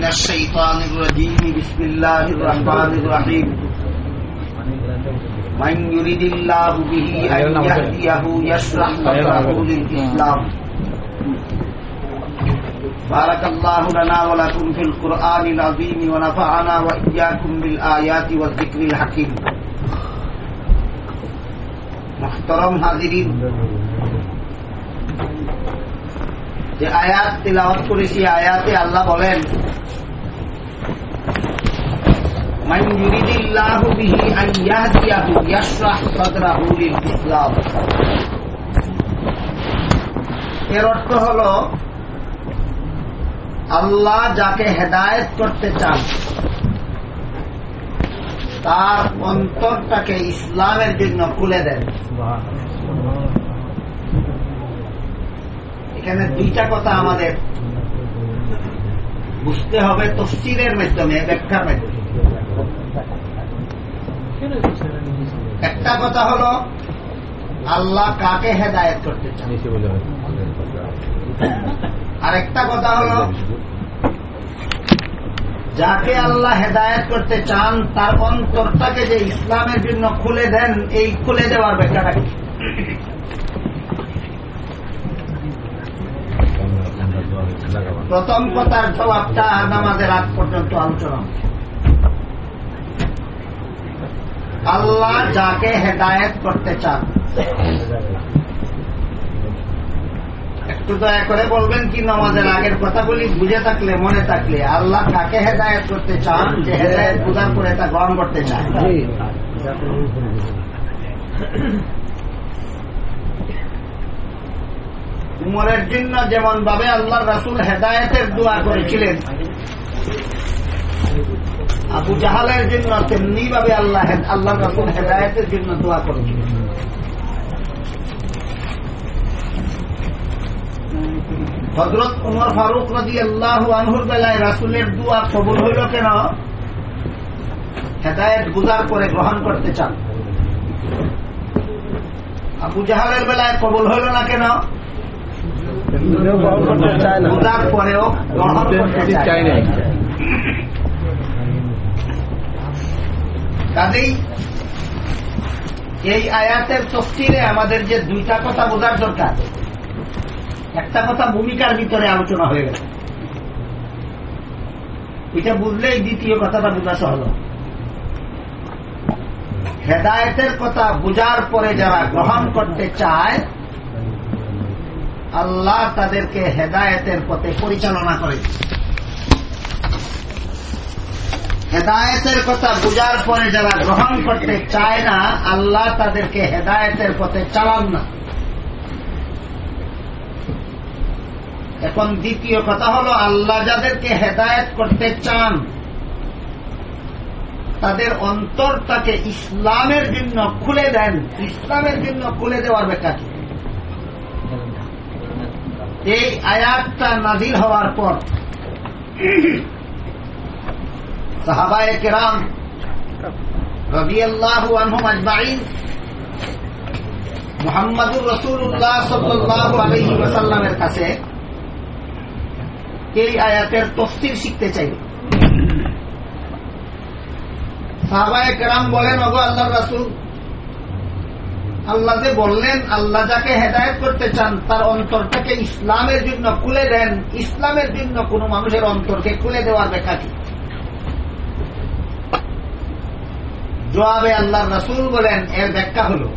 من الشيطان الرجيم. بسم الله الرحمن الرحيم. من يريد الله به أن يهديه يشرح صدره للإسلام بارك الله لنا ولكم في القرآن العظيم ونفعنا وإياكم بالآيات والذكر الحكيم. محترم حاضرين যে আয়াত তিলাওয়াত করেছি আয়াতে আল্লাহ বলেন এর অর্থ হলো, আল্লাহ যাকে হেদায়েত করতে চান, তার অন্তরটাকে ইসলামের জন্য খুলে দেন। এখানে দুইটা কথা আমাদের বুঝতে হবে তফসিরের মাধ্যমে, ব্যাখ্যার মাধ্যমে। একটা কথা হলো, আল্লাহ কাকে হেদায়ত করতে চান? আর একটা কথা হলো, যাকে আল্লাহ হেদায়ত করতে চান, তার অন্তরটাকে যে ইসলামের জন্য খুলে দেন, এই খুলে দেওয়ার ব্যাখ্যাটা কি প্রথম কথার জবাবটা আগ পর্যন্ত আলোচনা আল্লাহ যাকে হেদায়ত করতে চান, একটু দয়া করে বলবেন কি নামাজের আগের কথাগুলি বুঝে থাকলে, মনে থাকলে, আল্লাহ কাকে হেদায়ত করতে চান, যে হেদায়ত পূজার করে তা গ্রহণ করতে চান উমরের জন্য যেমন ভাবে আল্লাহ রাসুল হেদায়তের দোয়া করেছিলেন। আবু জাহালের জন্য তেমনি ভাবে আল্লাহ আল্লাহ রাসুল হেদায়তের জন্য দোয়া করেছিলেন। হজরত উমর ফারুক নদী আল্লাহ আনহুর বেলায় রাসুলের দোয়া কবুল হইল কেন? হেদায়ত গুজার করে গ্রহণ করতে চান। আবু জাহালের বেলায় কবুল হইল না কেন? কাজেই এই আয়াতের তফসিলে আমাদের যে দুইটা কথা বোঝার দরকার, একটা কথা ভূমিকার ভিতরে আলোচনা হয়ে গেল এটা বুঝলেই দ্বিতীয় কথাটা বোঝা সহজ। হেদায়তের কথা বোঝার পরে যারা গ্রহণ করতে চায় আল্লাহ তাদেরকে হেদায়তের পথে পরিচালনা করে। হেদায়তের কথা বোঝার পরে যারা গ্রহণ করতে চায় না, আল্লাহ তাদেরকে হেদায়তের পথে চালান না। এখন দ্বিতীয় কথা হলো, আল্লাহ যাদেরকে হেদায়ত করতে চান, তাদের অন্তরটাকে ইসলামের জন্য খুলে দেন। ইসলামের জন্য খুলে দেওয়ার ব্যাখ্যা এই আয়াতটা নাজির হওয়ার পর সাহাবায় কেরাম রবি আল্লাহ আনহুম আজমাইন মোহাম্মদুর রসুল্লাহ সাল্লাহ আলহি ওসাল্লামের কাছে এই আয়াতের তফসির শিখতে চাইবে সাহাবায় কেরাম বলেন অগো আল্লাহ রাসুল আল্লাহ যে বললেন আল্লাহ যাকে হেদায়ত করতে চান তার অন্তরটাকে ইসলামের জন্য খুলে দেন। ইসলামের জন্য কোন মানুষের অন্তরকে খুলে দেওয়ার ব্যাখ্যা কি? জবাবে আল্লাহ রাসুল বলেন এর ব্যাখ্যা হল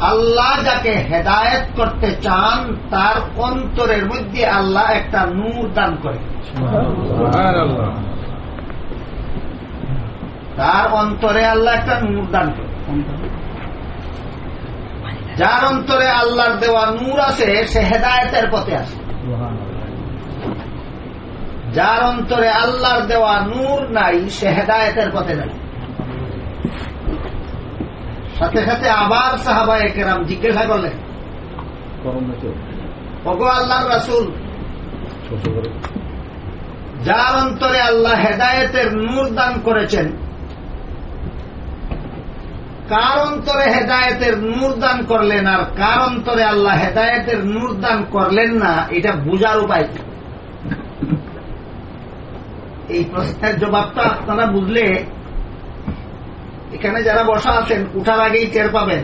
আল্লাহ যাকে হেদায়ত করতে চান তার অন্তরের মধ্যে আল্লাহ একটা নূর দান করে। তার অন্তরে আল্লাহ একটা নূর দান করে। যার অন্তরে আল্লাহর দেওয়া নূর আছে, সে হেদায়তের পথে আছে। যার অন্তরে আল্লাহর দেওয়া নূর নাই, সে হেদায়তের পথে নাই সাথে সাথে আবার সাহাবা একেরাম জিজ্ঞাসা করলেন, ওগো আল্লাহর রাসুল, যার অন্তরে আল্লাহ হেদায়েতের নূর দান করেছেন কার অন্তরে হেদায়েতের নূর দান করলেন আর কার অন্তরে আল্লাহ হেদায়েতের নূর দান করলেন না, এটা বুঝার উপায় কি? এই প্রশ্নের জবাবটা আপনারা বুঝলে এখানে যারা বসা আছেন, উঠার আগেই টের পাবেন।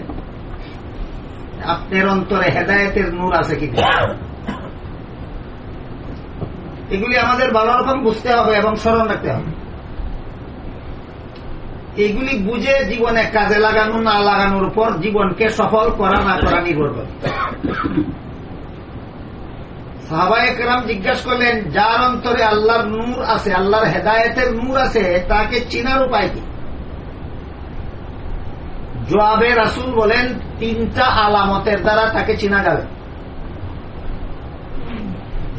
আপনার অন্তরে হেদায়েতের নূর আছে কিনা এগুলি আমাদের ভালো রকম বুঝতে হবে এবং স্মরণ রাখতে হবে। এগুলি বুঝে জীবনে কাজে লাগানো, না লাগানোর উপর জীবনকে সফল করা, না করা নির্ভর করে। সাহাবাহাম জিজ্ঞাসা করলেন, যার অন্তরে আল্লাহর নূর আছে, আল্লাহর হেদায়েতের নূর আছে, তাকে চিনার উপায় কি? জবাবে রাসুল বলেন, তিনটা আলামতের দ্বারা তাকে চিনা যাবে।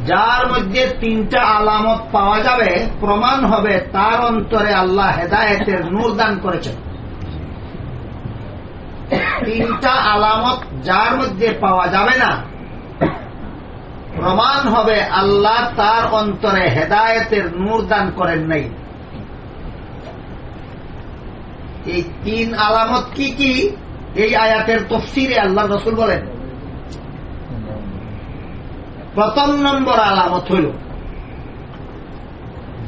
যার মধ্যে তিনটা আলামত পাওয়া যাবে, প্রমাণ হবে তার অন্তরে আল্লাহ হেদায়েতের নূর দান করেছেন। তিনটা আলামত যার মধ্যে পাওয়া যাবে না, প্রমাণ হবে আল্লাহ তার অন্তরে হেদায়েতের নূর দান করেন নাই। এই তিন আলামত কি কি? এই আয়াতের তফসিরে আল্লাহ রসুল বলেন প্রথম নম্বর আলামত হইল,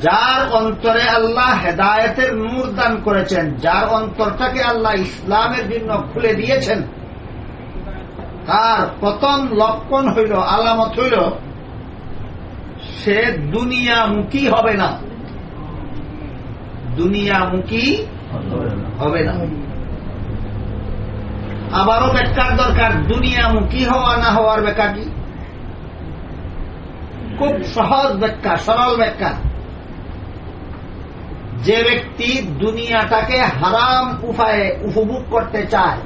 যার অন্তরে আল্লাহ হেদায়েতের নূর দান করেছেন, যার অন্তরটাকে আল্লাহ ইসলামের জন্য খুলে দিয়েছেন, তার প্রথম লক্ষণ হইল, আলামত হইল, সে দুনিয়ামুখী হবে না। দুনিয়ামুখী হবে না। আবারও ব্যাখ্যার দরকার, দুনিয়ামুখী হওয়া না হওয়ার ব্যাখ্যা কি? খুব সহজ ব্যাখ্যা সরল ব্যাখ্যা যে ব্যক্তি দুনিয়াটাকে হারাম উপায়ে উপভোগ করতে চায়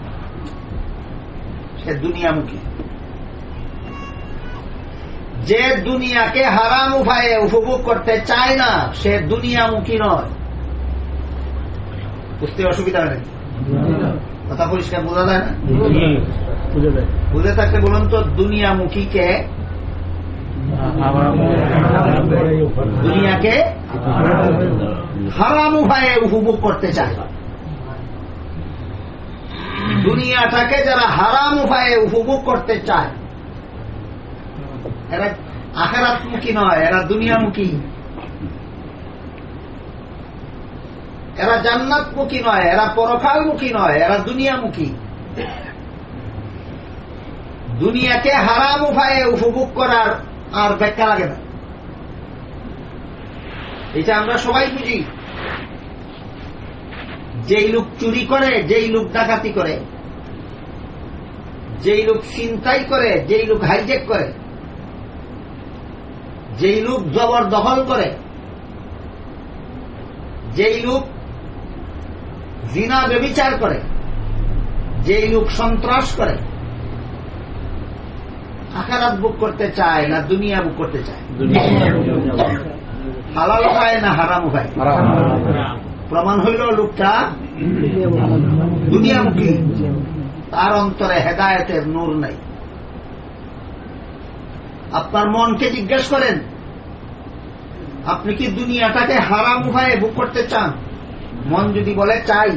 সে দুনিয়ামুখী যে দুনিয়াকে হারাম উপায়ে উপভোগ করতে চায় না সে দুনিয়ামুখী নয় বুঝতে অসুবিধা নেই কথা পরিষ্কার বোঝা যায় না বুঝে থাকলে বলুন তো দুনিয়ামুখীকে দুনিয়াকে হারাম উপায়ে উপভোগ করতে চায়। দুনিয়াটাকে যারা হারাম উপায়ে উপভোগ করতে চায়, এরা আখেরাতমুখী নয়, এরা দুনিয়ামুখী। এরা জান্নাতমুখী নয়, এরা পরকালমুখী নয়, এরা দুনিয়ামুখী। দুনিয়াকে হারাম উপায়ে উপভোগ করার আর ব্যাখ্যা লাগে না। এটা আমরা সবাই বুঝি। যেই লোক চুরি করে, যেই লোক ডাকাতি করে, যেই লোক চিন্তাই করে, যেই লোক হাইজেক করে, যেই লোক জবরদখল করে, যেই লোক জিনা ব্যবিচার করে, যেই লোক সন্ত্রাস করে আখারাত বুক করতে চায় না দুনিয়া বুক করতে চায়? হালাল উপায় না হারাম উপায় প্রমাণ হইল লোকটা দুনিয়ামুখী তার অন্তরে হেদায়তের নূর নাই। আপনার মনকে জিজ্ঞেস করেন আপনি কি দুনিয়াটাকে হারাম উপায়ে বুক করতে চান? মন যদি বলে চাই।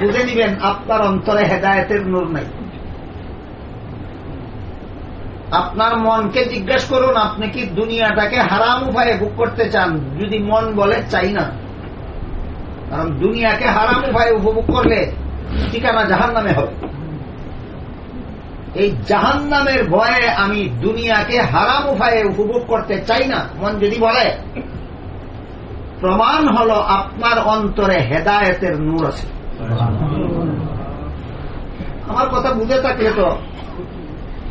বুঝে নিবেন আপনার অন্তরে হেদায়তের নূর নাই। আপনার মনকে জিজ্ঞেস করুন আপনি কি দুনিয়াটাকে হারাম উপায়ে বুক করতে চান? যদি মন বলে চাই না। কারণ দুনিয়াকে হারাম উপায়ে উপভোগ করলে ঠিকানা জাহান নামে হবে। এই জাহান নামের ভয়ে আমি দুনিয়াকে হারাম উপায়ে উপভোগ করতে চাই না। মন যদি বলে প্রমাণ হল আপনার অন্তরে হেদায়েতের নূর আছে। আমার কথা বুঝে থাকলে তো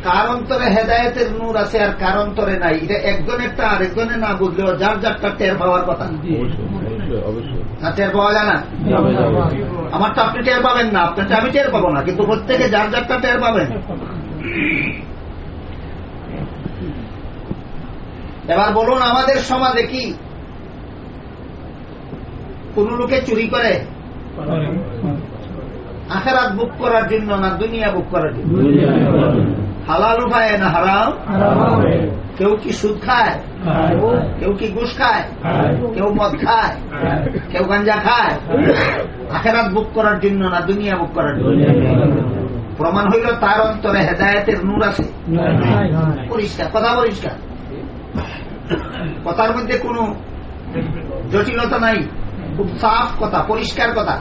কার অন্তরে হেদায়তের নূর আছে আর কার অন্তরে নাই? এটা একজনেরটা আরেকজনের না বুঝলেও যার যারটা টের পাওয়ার কথা। না টের পাওয়া যায় না? আমারটা আপনি টের পাবেন না আপনারটা আমি টের পাবো না কিন্তু প্রত্যেকে যার যারটা টের পাবেন। এবার বলুন আমাদের সমাজে কি কোন লোকে চুরি করে। আখেরাত বুক করার জন্য না দুনিয়া বুক করার জন্য? হালাল উপায় না হারাম? কেউ কি সুদ খায়? কেউ কি ঘুষ খায়? কেউ মদ খায়? কেউ গাঞ্জা খায়? আখেরাত বুক করার জন্য না দুনিয়া বুক করার জন্য? প্রমাণ হইল তার অন্তরে হেদায়তের নূর আছে। পরিষ্কার কথা পরিষ্কার। কথার মধ্যে কোনো জটিলতা নাই। খুব সাফ কথা পরিষ্কার কথা।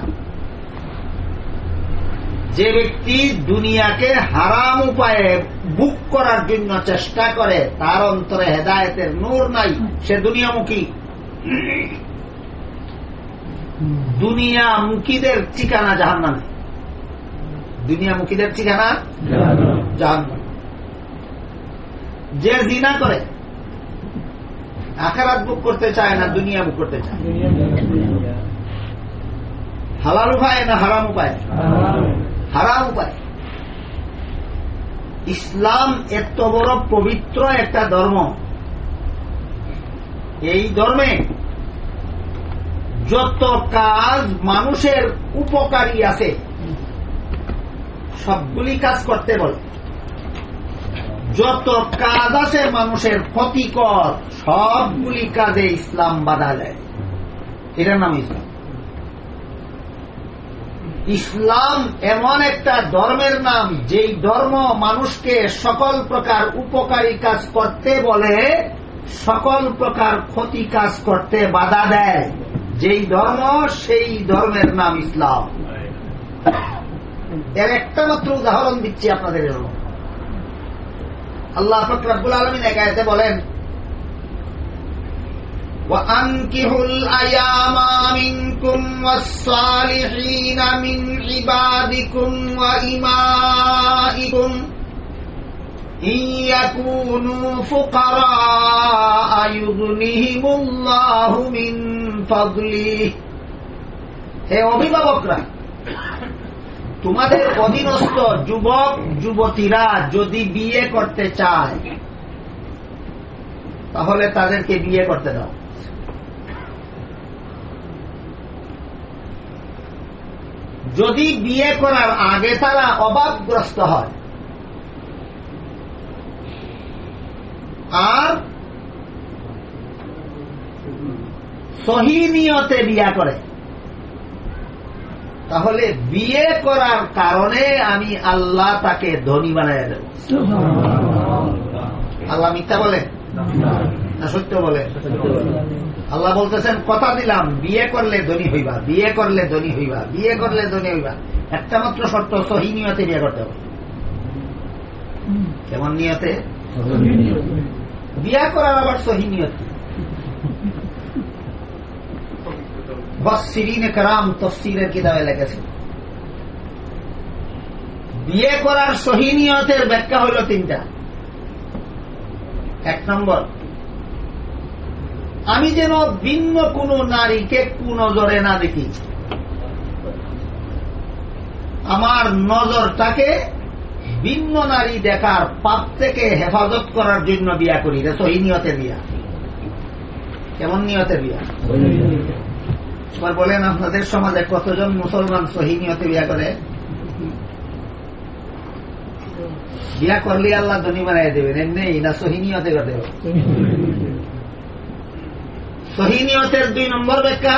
যে ব্যক্তি দুনিয়াকে হারাম উপায়ে বুক করার জন্য চেষ্টা করে, তার অন্তরে হেদায়তের নূর নাই, সে দুনিয়ামুখী। দুনিয়ামুখীদের ঠিকানা জাহান নামে দুনিয়ামুখীদের ঠিকানা জাহান যে জিনা করে, আখারাত বুক করতে চায় না দুনিয়া বুক করতে চায়। হালাল উপায় না হারাম উপায়। হারাম উপায়। ইসলাম এত বড় পবিত্র একটা ধর্ম। এই ধর্মে যত কাজ মানুষের উপকারী আছে, সবগুলি কাজ করতে বলে। যত কাজ আছে মানুষের ক্ষতিকর, সবগুলি কাজে ইসলাম বাধা দেয়। এটার নাম ইসলাম। ইসলাম এমন একটা ধর্মের নাম, যেই ধর্ম মানুষকে সকল প্রকার উপকারী কাজ করতে বলে, সকল প্রকার ক্ষতি কাজ করতে বাধা দেয়। যেই ধর্ম, সেই ধর্মের নাম ইসলাম। এর একটা মাত্র উদাহরণ দিচ্ছি আপনাদের আল্লাহ ফকরাবুল আলমিন একায়তে বলেন وأنكحوا الأيام منكم والصالحين من عبادكم وإمائكم إن يكونوا فقراء يغنهم الله من فضله হে অভিভাবকরা তোমাদের অধীনস্থ যুবক যুবতীরা যদি বিয়ে করতে চায় তাহলে তাদেরকে বিয়ে করতে দাও যদি বিয়ে করার আগে তারা অভাবগ্রস্ত হয়। আর সহিনিয়তে বিয়া করে। তাহলে বিয়ে করার কারণে আমি আল্লাহ তাকে ধনী বানাই দেব। আল্লাহ মিথ্যা বলে? না সত্য বলে। আল্লাহ বলতেছেন কথা দিলাম বিয়ে করলে ধনী হইবা বিয়ে করলে ধনী হইবা বিয়ে করলে ধনী হইবা। একটা মাত্র শর্ত সহি নিয়তে বিয়ে করতে হবে। কেমন নিয়তে? বিয়া করার আবার সহি নিয়তে বসিরিন কারাম তফসিলের কিতাবে লেগেছে বিয়ে করার সহি নিয়তের ব্যাখ্যা হইল তিনটা। এক নম্বর আমি যেন ভিন্ন কোন নারীকে কুনজরে না দেখি। আমার নজরটাকে ভিন্ন নারী দেখার পাপ থেকে হেফাজত করার জন্য বিয়া করি। রে সহি নিয়তের বিয়া। কেমন নিয়তের বিয়া? এবার বলেন, আপনাদের সমাজে কতজন মুসলমান সহি নিয়তে বিয়া করে? বিয়া করলে আল্লাহ ধনী বানাই দেবেন। এমনি না সহি নিয়তে করে সহিনিয়তের দুই নম্বর ব্যাখ্যা,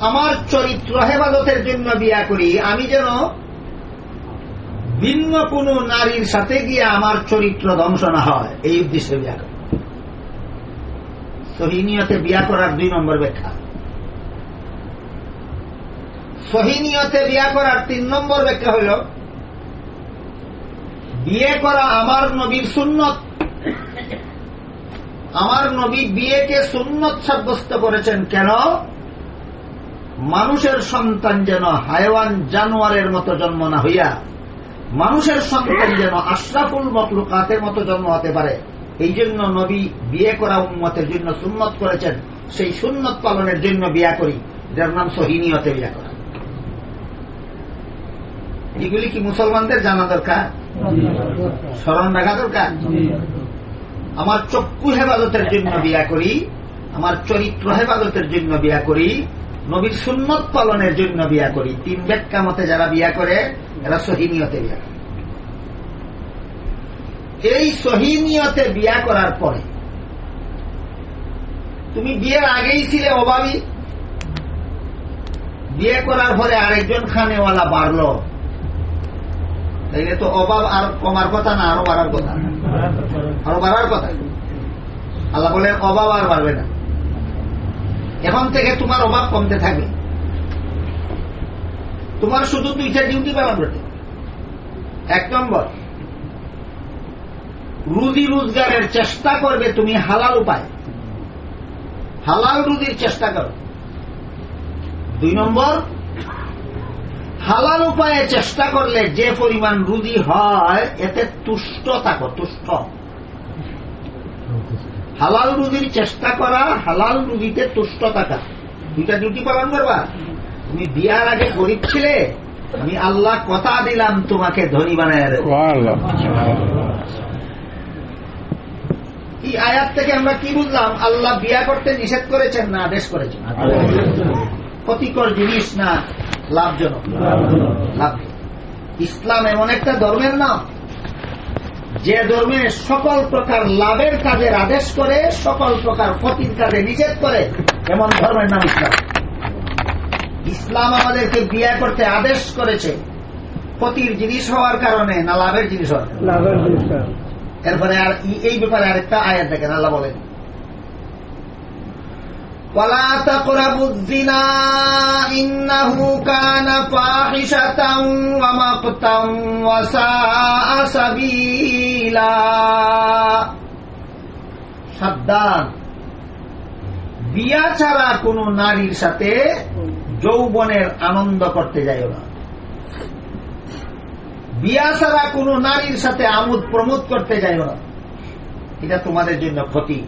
আমার চরিত্র হেফাজতের জন্য বিয়া করি, আমি যেন ভিন্ন কোন নারীর সাথে গিয়ে আমার চরিত্র ধ্বংস না হয়। এই উদ্দেশ্যে বিয়া করি। সহিনিয়তে বিয়া করার দুই নম্বর ব্যাখ্যা। সহিনিয়তে বিয়া করার তিন নম্বর ব্যাখ্যা হইল, বিয়ে করা আমার নবীর সুন্নত। আমার নবী বিয়েকে সুন্নত সাব্যস্ত করেছেন কেন? মানুষের সন্তান যেন হায়ওয়ান জানোয়ারের মতো জন্ম না হইয়া মানুষের সন্তান যেন আশরাফুল মকলুকাতের মতো জন্ম হতে পারে এই জন্য নবী বিয়ে করা উন্মতের জন্য সুন্নত করেছেন সেই সুন্নত পালনের জন্য বিয়া করি যার নাম সহিনিয়তে বিয়া করা। এগুলি কি মুসলমানদের জানা দরকার? স্মরণ রাখা দরকার? আমার চক্ষু হেফাজতের জন্য বিয়া করি, আমার চরিত্র হেফাজতের জন্য বিয়া করি, নবীর সুন্নত পালনের জন্য বিয়া করি। তিন ব্যাখ্যা মতে যারা বিয়া করে, এরা সহিনিয়তে বিয়া করে। এই সহিনিয়তে বিয়া করার পরে, তুমি বিয়ের আগেই ছিলে অভাবী। বিয়ে করার পরে আরেকজন খানেওয়ালা বাড়লো। তাইলে তো অভাব আর কমার কথা না, আরও বাড়ার কথা আরও বাড়ার কথা। আল্লাহ বলেন অভাব আর বাড়বে না। এখন থেকে তোমার অভাব কমতে থাকবে। তোমার শুধু দুইটা ডিউটি পালন করতে এক নম্বর, রুজি রোজগারের চেষ্টা করবে তুমি হালাল উপায়। হালাল রুজির চেষ্টা করো। দুই নম্বর হালাল উপায়ে চেষ্টা করলে যে পরিমাণ রুজি হয় এতে তুষ্ট থাকো তুষ্ট। হালাল রুজির চেষ্টা করা হালাল রুজিতে তুষ্ট থাকা। দুইটা ডিউটি পালন করবা? তুমি বিয়ার আগে গরিব ছিলে আমি আল্লাহ কথা দিলাম তোমাকে ধনী বানায় এই আয়াত থেকে আমরা কি বুঝলাম? আল্লাহ বিয়া করতে নিষেধ করেছেন না আদেশ করেছেন? ক্ষতিকর জিনিস না লাভজনক? লাভ। ইসলাম এমন একটা ধর্মের নাম। যে ধর্মে সকল প্রকার লাভের কাজের আদেশ করে সকল প্রকার ক্ষতির কাজে নিষেধ করে এমন ধর্মের নাম ইসলাম। ইসলাম আমাদেরকে বিয়ে করতে আদেশ করেছে। ক্ষতির জিনিস হওয়ার কারণে না লাভের জিনিস হওয়ার। এরপরে আর এই ব্যাপারে আরেকটা আয়াত দেখেন আল্লাহ বলেন ولا تقربوا الزنا إنه كان فاحشة ومقتا وساء سبيلا সাবধান বিয়া ছাড়া কোন নারীর সাথে যৌবনের আনন্দ করতে যাইও না বিয়া ছাড়া কোন নারীর সাথে আমোদ প্রমোদ করতে যাইও না এটা তোমাদের জন্য ক্ষতি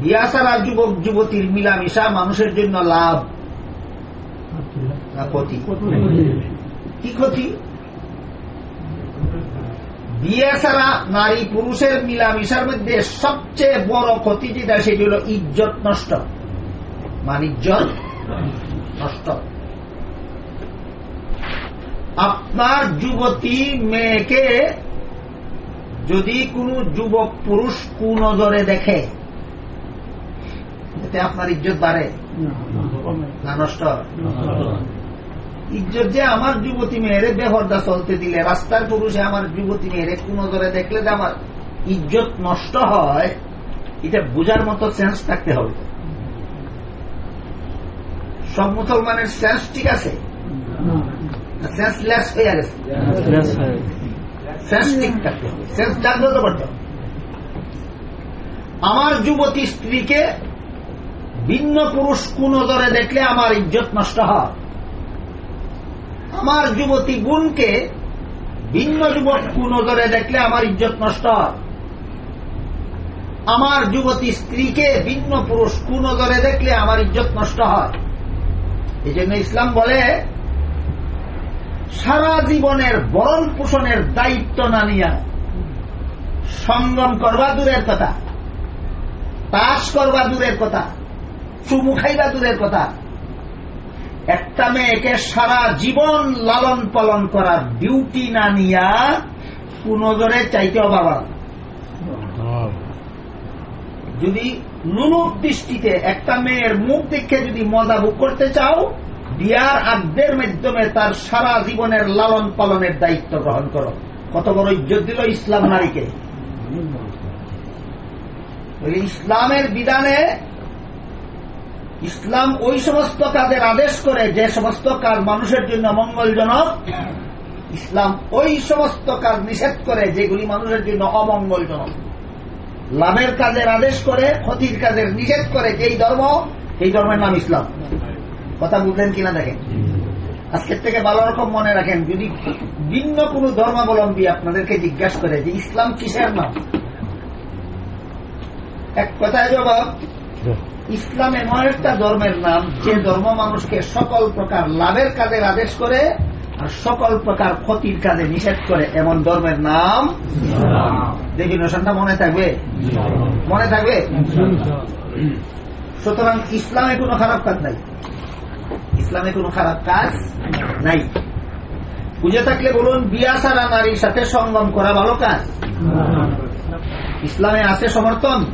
বিয়া ছাড়া যুবক যুবতীর মিলামিশা মানুষের জন্য লাভ। ক্ষতি। কি ক্ষতি? বিয়ে ছাড়া নারী পুরুষের মিলামিশার মধ্যে সবচেয়ে বড় ক্ষতি যেটা, সেটি হল ইজ্জত নষ্ট। মানিজ্জত নষ্ট। আপনার যুবতী মেয়েকে যদি কোনো যুবক পুরুষ কুনজরে দেখে এতে আপনার ইজ্জত বাড়ে। না নষ্ট? ইজ্জত যে আমার যুবতী মেয়েরে বেহরদা চলতে দিলে রাস্তার পুরুষে আমার যুবতী মেয়েরে কুনজরে দেখলে যে আমার ইজ্জত নষ্ট হয় এটা বোঝার মতো সেন্স থাকতে হবে। সব মুসলমানের সেন্স ঠিক আছে? সেন্স লেস হয়ে গেছে। সেন্স ঠিক থাকতে হবে। সেন্স জাগ্রত করতে হবে। আমার যুবতী স্ত্রীকে ভিন্ন পুরুষ কোন কুনজরে দেখলে আমার ইজ্জত নষ্ট হয়। আমার যুবতী গুণকে ভিন্ন যুবক কুনজরে দেখলে আমার ইজ্জত নষ্ট হয়। আমার যুবতী স্ত্রীকে ভিন্ন পুরুষ কুনজরে দেখলে আমার ইজ্জত নষ্ট হয়। এই জন্য ইসলাম বলে, সারা জীবনের বরণ পোষণের দায়িত্ব না নিয়া সঙ্গম করবা দূরের কথা, তাস করবা দূরের কথা। চুমু খাইবা দূরের কথা। একটা মেয়েকে সারা জীবন লালন পালন করার ডিউটি না নিয়া কুনজরে চাইতে বাবা যদি নুনুর দৃষ্টিতে একটা মেয়ের মুখ দেখে যদি মজা ভোগ করতে চাও, বিয়ার আগ্দের মাধ্যমে তার সারা জীবনের লালন পালনের দায়িত্ব গ্রহণ করো। কত বড় ইজ্জত দিল ইসলাম নারীকে। ইসলামের বিধানে ইসলাম ওই সমস্ত কাজের আদেশ করে, যে সমস্ত কাজ মানুষের জন্য মঙ্গলজনক, ইসলাম ওই সমস্ত কাজ নিষেধ করে, যেগুলি মানুষের জন্য অমঙ্গলজনক। লাভের কাজের আদেশ করে, ক্ষতির কাজের নিষেধ করে, যেই ধর্ম এই ধর্মের নাম ইসলাম। কথা বুঝলেন কিনা দেখেন? আজকের থেকে ভালো রকম মনে রাখেন, যদি ভিন্ন কোন ধর্মাবলম্বী আপনাদেরকে জিজ্ঞাসা করে যে ইসলাম কিসের নাম? এক কথায় জবাব ইসলাম এমন একটা ধর্মের নাম, যে ধর্ম মানুষকে সকল প্রকার লাভের কাজের আদেশ করে আর সকল প্রকার ক্ষতির কাজে নিষেধ করে, এমন ধর্মের নাম? দেখি নোশনটা মনে থাকবে? মনে থাকবে? সুতরাং ইসলামে কোনো খারাপ কাজ নাই। ইসলামে কোনো খারাপ কাজ নাই। বুঝে থাকলে বলুন, বিয়া সারা নারীর সাথে সঙ্গম করা ভালো কাজ? ইসলামে আছে সমর্থন?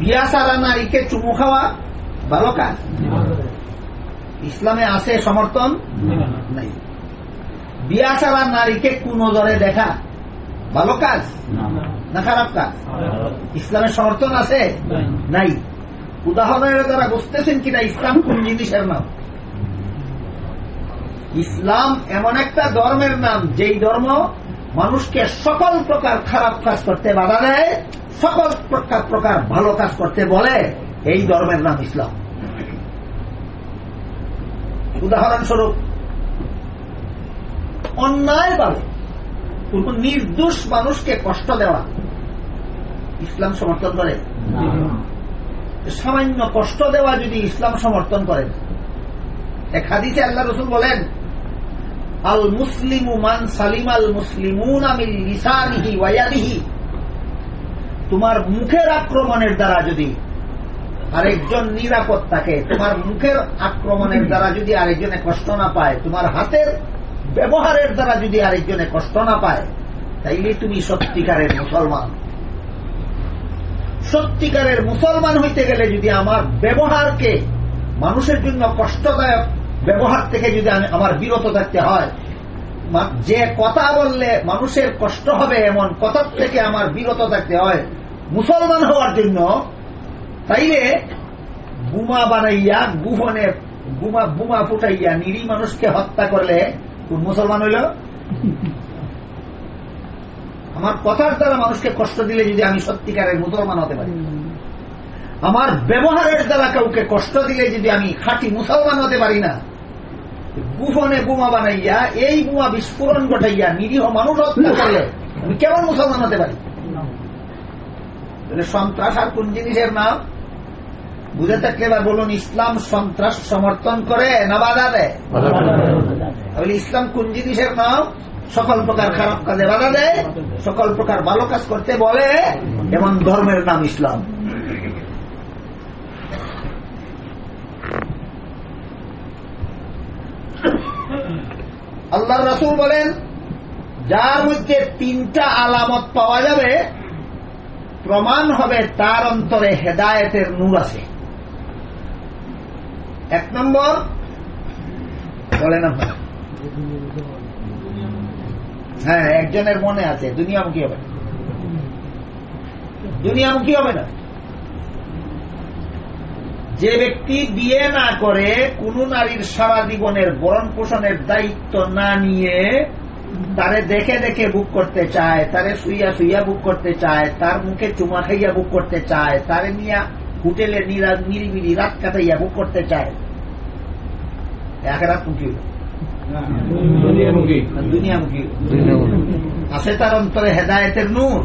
বিয়া সারা নারীকে চুমু খাওয়া ভালো কাজ? ইসলামে আছে সমর্থন? নাই। বিয়া সারা নারীকে কুনজরে দেখা ভালো কাজ না খারাপ কাজ? ইসলামের সমর্থন আছে? নাই। উদাহরণের দ্বারা বুঝতেছেন কিনা ইসলাম কোন জিনিসের নাম? ইসলাম এমন একটা ধর্মের নাম, যেই ধর্ম মানুষকে সকল প্রকার খারাপ কাজ করতে বাধা দেয় সকল প্রকার প্রকার ভালো কাজ করতে বলে এই ধর্মের নাম ইসলাম। উদাহরণস্বরূপ অন্যায় ভাবে কোন নির্দোষ মানুষকে কষ্ট দেওয়া ইসলাম সমর্থন করে? সামান্য কষ্ট দেওয়া যদি ইসলাম সমর্থন করেন এক হাদিসে আল্লাহ রসুল বলেন, আল মুসলিম মান সালিম আল মুসলিমুন আমিল লিসানিহি ওয়াইয়াদিহি তোমার মুখের আক্রমণের দ্বারা যদি আরেকজন নিরাপদ থাকে, তোমার মুখের আক্রমণের দ্বারা যদি আরেকজনে কষ্ট না পায়, তোমার হাতের ব্যবহারের দ্বারা যদি আরেকজনে কষ্ট না পায়, তাইলে তুমি সত্যিকারের মুসলমান। সত্যিকারের মুসলমান হইতে গেলে যদি আমার ব্যবহারকে, মানুষের জন্য কষ্টদায়ক ব্যবহার থেকে যদি আমি আমার বিরত থাকতে হয় যে কথা বললে মানুষের কষ্ট হবে এমন কথার থেকে আমার বিরত থাকতে হয় মুসলমান হওয়ার জন্য তাইলে বুমা বানাইয়া, গুহনে বুমা বুমা ফুটাইয়া নিরী মানুষকে হত্যা করলে মুসলমান হইল? আমার কথার দ্বারা মানুষকে কষ্ট দিলে যদি আমি সত্যিকারের মুসলমান হতে পারি। আমার ব্যবহারের দ্বারা কাউকে কষ্ট দিলে যদি আমি খাঁটি মুসলমান হতে পারি না গুফনে বোমা বানাইয়া, এই বোমা বিস্ফোরণ ঘটাইয়া নিরীহ মানুষ হত্যা করলে আমি কেমন মুসলমান হতে পারি? সন্ত্রাস আর কোন জিনিসের নাম? বুঝে থাকলে এবার বলুন, ইসলাম সন্ত্রাস সমর্থন করে না বাধা দেয়? তাহলে ইসলাম কোন জিনিসের নাম? সকল প্রকার খারাপ কাজে বাধা দেয়, সকল প্রকার ভালো কাজ করতে বলে এমন ধর্মের নাম ইসলাম। আল্লাহ রসুল বলেন, যার মধ্যে তিনটা আলামত পাওয়া যাবে প্রমাণ হবে তার অন্তরে হেদায়েতের নূর আছে। এক নম্বর বলেন আপনার হ্যাঁ একজনের মনে আছে দুনিয়ামুখী হবে দুনিয়ামুখী হবে না। যে ব্যক্তি বিয়ে না করে কোন নারীর সারা জীবনের বরণ পোষণের দায়িত্ব না নিয়ে তারে দেখে দেখে বুক করতে চায় তারে শুইয়া শুইয়া বুক করতে চায় তার মুখে চুমা খাইয়া বুক করতে চায় তারে নিয়ে হোটেলে নিরিবিরি রাত কাটাইয়া বুক করতে চায়। এক রাত মুখী দুনিয়ামুখী। আছে তার অন্তরে হেদায়তের নূর।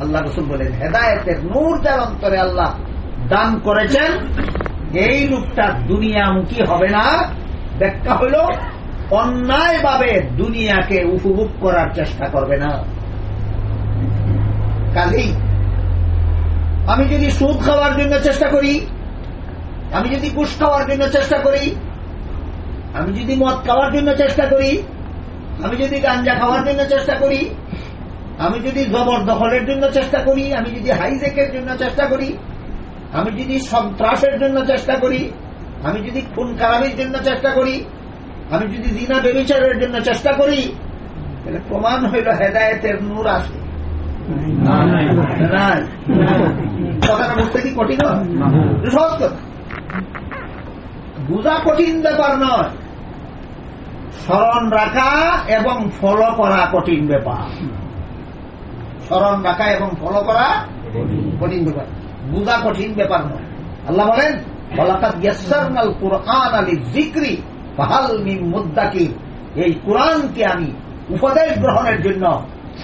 আল্লাহ রসুল বলেন হেদায়তের নূর যার অন্তরে আল্লাহ দান করেছেন এই লোকটা দুনিয়ামুখী হবে না। ব্যাখ্যা হইল অন্যায়ভাবে দুনিয়াকে উপভোগ করার চেষ্টা করবে না। কাজেই আমি যদি সুদ খাওয়ার জন্য চেষ্টা করি, আমি যদি কুশ খাওয়ার জন্য চেষ্টা করি, আমি যদি মদ খাওয়ার জন্য চেষ্টা করি, আমি যদি গাঞ্জা খাওয়ার জন্য চেষ্টা করি, আমি যদি জবরদখলের জন্য চেষ্টা করি, আমি যদি হাইজেকের জন্য চেষ্টা করি, আমি যদি সন্ত্রাসের জন্য চেষ্টা করি, আমি যদি খুন কারামির জন্য চেষ্টা করি আমি যদি জিনা বেবিচারের জন্য চেষ্টা করি তাহলে প্রমাণ হইল হেদায়তের নূর আসে কথাটা বুঝতে কি কঠিন সহজ কথা। বুঝা কঠিন ব্যাপার নয়। স্মরণ রাখা এবং ফলো করা কঠিন ব্যাপার। স্মরণ রাখা এবং ফলো করা কঠিন ব্যাপার। বুঝা কঠিন ব্যাপার নয়। আল্লাহ বলেন কোরআন আলী জিক্রি বাহাল মিম এই কোরআনকে আমি উপদেশ গ্রহণের জন্য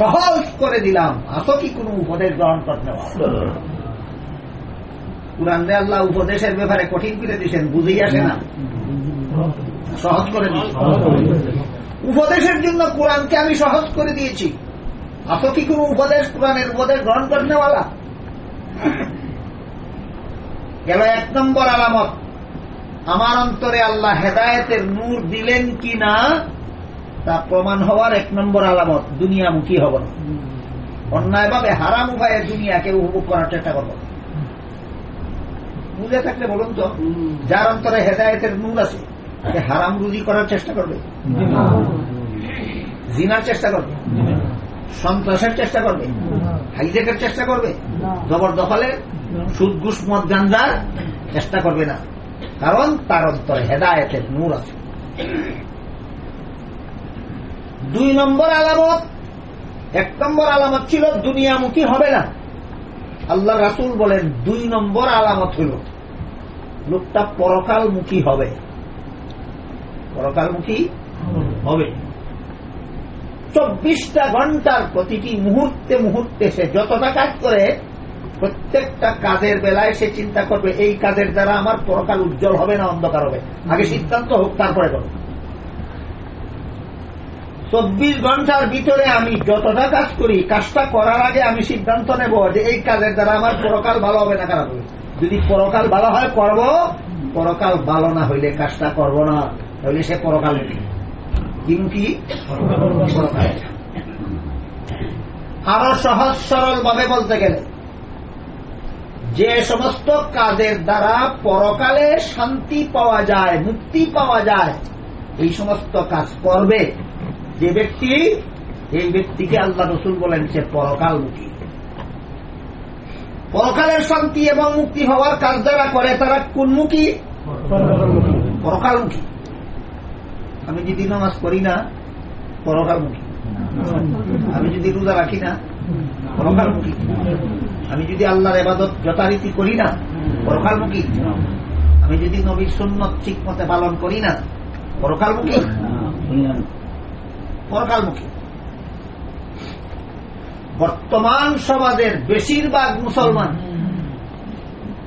সহজ করে দিলাম। আসো কি কোন উপদেশ গ্রহণ করতে কোরআন আল্লাহ উপদেশের ব্যাপারে কঠিন করে দিয়েছেন, বুঝেই আসে না। সহজ করে উপদেশের জন্য কোরআনকে আমি সহজ করে দিয়েছি। আসো কি কোন উপদেশ, কোরআনের উপদেশ গ্রহণ করতেওয়ালা গেল এক নম্বর আলামত। আমার অন্তরে আল্লাহ হেদায়তের নূর দিলেন কি না তা প্রমাণ হওয়ার এক নম্বর আলামত, দুনিয়ামুখী হব না। অন্যায়ভাবে হারাম উপায়ে দুনিয়াকে উপভোগ করার চেষ্টা করব। বুঝে থাকলে বলুন তো, যার অন্তরে হেদায়তের নূর আছে, তাকে হারাম রুজি করার চেষ্টা করবে? জিনার চেষ্টা করবে? সন্ত্রাসের চেষ্টা করবে? হাইজেকের চেষ্টা করবে? জবরদখলের সুদ ঘুষ মদ গাঞ্জার চেষ্টা করবে না। কারণ তার অন্তরে হেদায়তের নূর আছে। দুই নম্বর আলামত, এক নম্বর আলামত ছিল, দুনিয়ামুখী হবে না। আল্লাহ রাসুল বলেন, দুই নম্বর আলামত হল, লোকটা পরকালমুখী হবে। পরকালমুখী হবে। চব্বিশটা ঘণ্টার প্রতিটি মুহূর্তে মুহূর্তে সে যতটা কাজ করে প্রত্যেকটা কাজের বেলায় সে চিন্তা করবে, এই কাজের দ্বারা আমার পরকাল উজ্জ্বল হবে না, অন্ধকার হবে। আগে সিদ্ধান্ত হোক, তারপরে করবে। চব্বিশ ঘণ্টার ভিতরে আমি যতটা কাজ করি, কাজটা করার আগে আমি সিদ্ধান্ত নেব যে এই কাজের দ্বারা আমার পরকাল ভালো হবে না খারাপ হবে। যদি পরকাল ভালো হয়, করব। পরকাল ভালো না হইলে কাজটা করব না, তাহলে সে পরকাল কি? আরও সহজ সরল ভাবে বলতে গেলে যে সমস্ত কাজের দ্বারা পরকালে শান্তি পাওয়া যায়, মুক্তি পাওয়া যায়, এই সমস্ত কাজ করবে যে ব্যক্তি, এই ব্যক্তিকে আল্লাহ রসুল বলেন সে পরকালমুখী পরকালের শান্তি এবং মুক্তি হওয়ার কাজ যারা করে, তারা কোনমুখী পরকালমুখী। আমি যদি নামাজ করি না, পরকালমুখী। আমি যদি রোজা রাখি না, পরকালমুখী। আমি যদি আল্লাহর এবাদত যথারীতি করি না পরকালমুখী? আমি যদি নবীর সুন্নত ঠিক মতে পালন করি না পরকালমুখী? পরকালমুখী। বর্তমান সমাজের বেশিরভাগ মুসলমান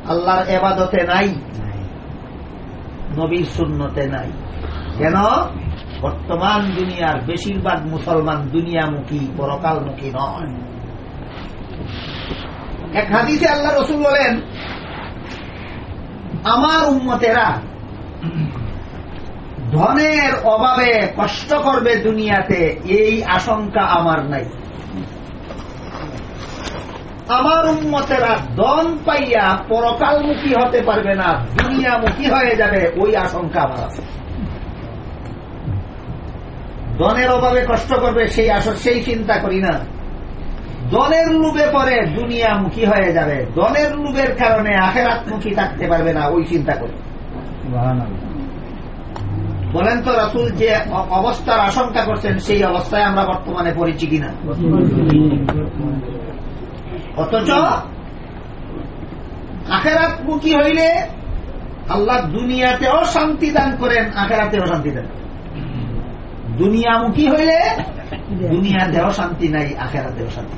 আল্লাহর এবাদতে নাই নবীর শূন্যতে নাই। কেন? বর্তমান দুনিয়ার বেশিরভাগ মুসলমান দুনিয়ামুখী পরকালমুখী নয়। এক হাদিসে আল্লাহ রসুল বলেন, আমার উন্মতেরা ধনের অভাবে কষ্ট করবে দুনিয়াতে, এই আশঙ্কা আমার নাই। আমার উন্মতেরা দন পাইয়া পরকালমুখী হতে পারবে না, দুনিয়ামুখী হয়ে যাবে, ওই আশঙ্কা আমার আছে। দনের অভাবে কষ্ট করবে, সেই আসর সেই চিন্তা করি না। দনের লুবে পরে দুনিয়ামুখী হয়ে যাবে। দনের লুবের কারণে আখেরাতমুখী থাকতে পারবে না ওই চিন্তা করি। বলেন তো রাসুল যে অবস্থার আশঙ্কা করছেন সেই অবস্থায় আমরা বর্তমানে পড়েছি কিনা? অথচ আখেরাতমুখী হইলে আল্লাহ দুনিয়াতেও শান্তি দান করেন আখেরাতেও শান্তি দান। দুনিয়ামুখী হইলে দুনিয়াতেও শান্তি নাই আখেরাতেও শান্তি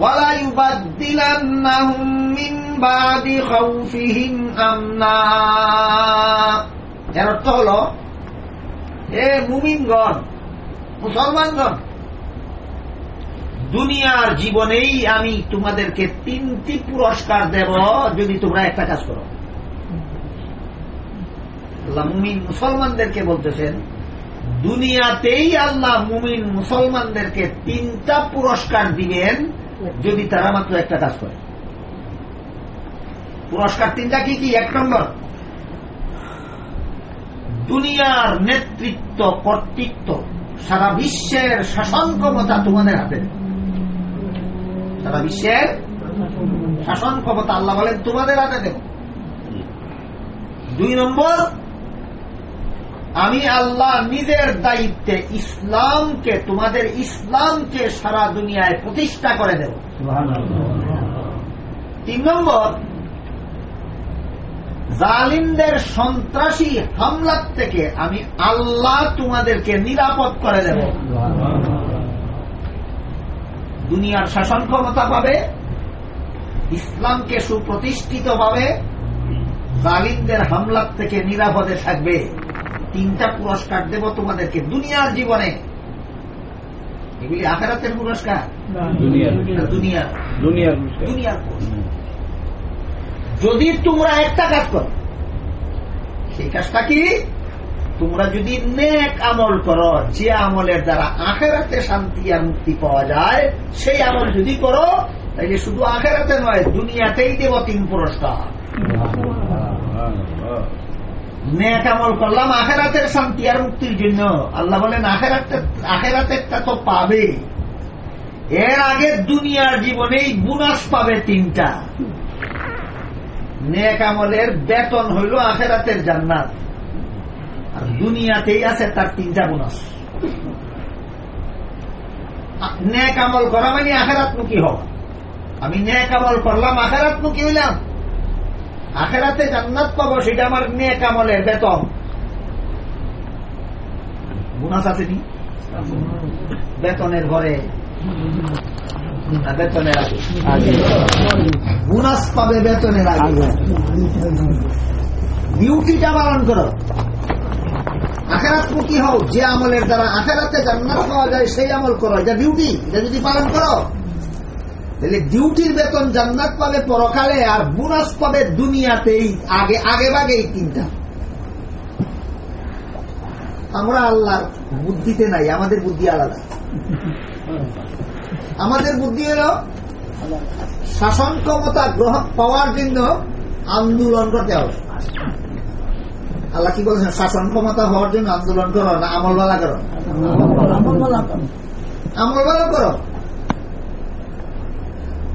وليبدلنهم من بعد خوفهم أمنا এর অর্থ হল এ মুমিনগণ মুসলমানগণ দুনিয়ার জীবনেই আমি তোমাদেরকে তিনটি পুরস্কার দেব যদি তোমরা একটা কাজ করো আল্লাহ মুমিন মুসলমানদেরকে বলতেছেন দুনিয়াতেই আল্লাহ মুমিন মুসলমানদেরকে তিনটা পুরস্কার দিবেন যদি তারা মাত্র একটা কাজ করে। পুরস্কার তিনটা কি কি? এক নম্বর, দুনিয়ার নেতৃত্ব কর্তৃত্ব সারা বিশ্বের শাসন ক্ষমতা তোমাদের হাতে। সারা বিশ্বের শাসন ক্ষমতা আল্লাহ বলেন তোমাদের হাতে দেব। দুই নম্বর আমি আল্লাহ নিজের দায়িত্বে ইসলামকে তোমাদের ইসলামকে সারা দুনিয়ায় প্রতিষ্ঠা করে দেব। তিন নম্বর জালিমদের সন্ত্রাসী হামলার থেকে আমি আল্লাহ তোমাদেরকে নিরাপদ করে দেব। দুনিয়ার শাসন ক্ষমতা পাবে ইসলামকে সুপ্রতিষ্ঠিত পাবে জালিমদের হামলার থেকে নিরাপদে থাকবে। তিনটা পুরস্কার দেব তোমাদেরকে দুনিয়ার জীবনে। এগুলি আখেরাতের পুরস্কার? দুনিয়ার। দুনিয়ার। দুনিয়ার। দুনিয়ার যদি তোমরা একটা কাজ করো সেই কাজটা কি? তোমরা যদি নেক আমল করো যে আমলের দ্বারা আখেরাতে শান্তি আর মুক্তি পাওয়া যায় সেই আমল যদি করো তাইলে শুধু আখেরাতে নয় দুনিয়াতেই দেব তিন পুরস্কার। নেক আমল করলাম, আখেরাতের শান্তি আর মুক্তির জন্য। আল্লাহ বলেন, আখেরাতে, আখেরাতেরটা তো পাবে। এর আগে দুনিয়ার জীবনেই বোনাস পাবে তিনটা। নেক আমলের বেতন হইল আখেরাতের জান্নাত। আর দুনিয়াতেই আছে তার তিনটা বোনাস। নেক আমল করা মানে আখেরাত মুখী হওয়া। আমি নেক আমল করলাম আখেরাত মুখী হইলাম। আখেরাতে জান্নাত পাবো সেটা আমার নেক আমলের বেতন। বোনাস আছে নি? বেতনের ঘরে। যে আমলের দ্বারা আখেরাতে জান্নাত পাওয়া যায়, সেই আমল করো। এটা ডিউটি এটা যদি পালন করো তাহলে ডিউটির বেতন জান্নাত পাবে পরকালে আর বোনাস পাবে দুনিয়াতেই আগে আগে বাগেই তিনটা। আমরা আল্লাহর বুদ্ধিতে নাই আমাদের বুদ্ধি আলাদা। আমাদের বুদ্ধি হল শাসন ক্ষমতা গ্রহণ পাওয়ার জন্য আন্দোলন করতে হবে। আল্লাহ কি বলছেন? শাসন ক্ষমতা হওয়ার জন্য আন্দোলন করো না আমল আমলবালা করো। আমলবালা করো।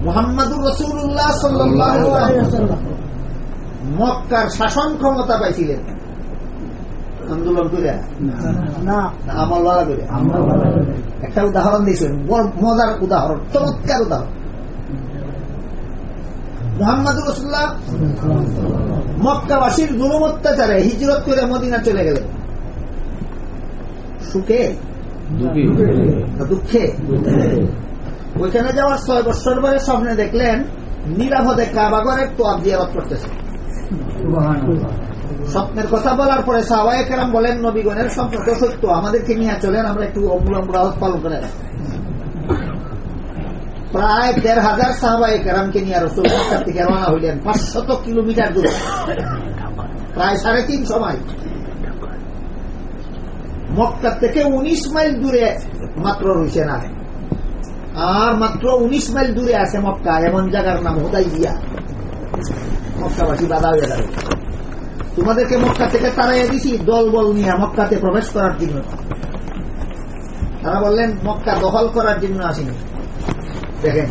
মোহাম্মদুর রসুল্লাহ সাল্লাহ মক্কার শাসন ক্ষমতা পাইছিলেন। আন্দোলন করে? না। আমলবালা করে। একটা উদাহরণ দিয়েছেন। বড় মজার উদাহরণ চমৎকার উদাহরণ। মোহাম্মদ রসুল্লাহ মক্কাবাসীর জুলুম অত্যাচারে হিজরত করে মদিনা চলে গেলেন। সুখে? দুঃখে। ওইখানে যাওয়ার ছয় বছর পরে স্বপ্নে দেখলেন নিরাপদে কাবাগরের তোয়াব জিয়ারত করতেছে। স্বপ্নের কথা বলার পরে সাহাবায়ে কেরাম বলেন নবীগণের তো সত্য আমাদেরকে নিয়ে চলেন আমরা একটু অমূলম্রাহত পালন করে। প্রায় দেড় হাজার সাহাবায়ে কেরামকে নিয়ে রসুল মক্কা থেকে রওনা হইলেন পাঁচশত কিলোমিটার দূরে। প্রায় সাড়ে তিন সময়। মক্কা থেকে উনিশ মাইল দূরে মাত্র রয়েছে না আর মাত্র উনিশ মাইল দূরে আছে মক্কা, এমন জায়গার নাম হোদাই দিয়া মক্কাবাসী বাধা হয়ে যাবে। তোমাদেরকে মক্কা থেকে তারাইয়া দিছি দল বল নিয়ে মক্কাতে প্রবেশ করার জন্য। তারা বললেন, মক্কা দখল করার জন্য আসিনি। দেখেন,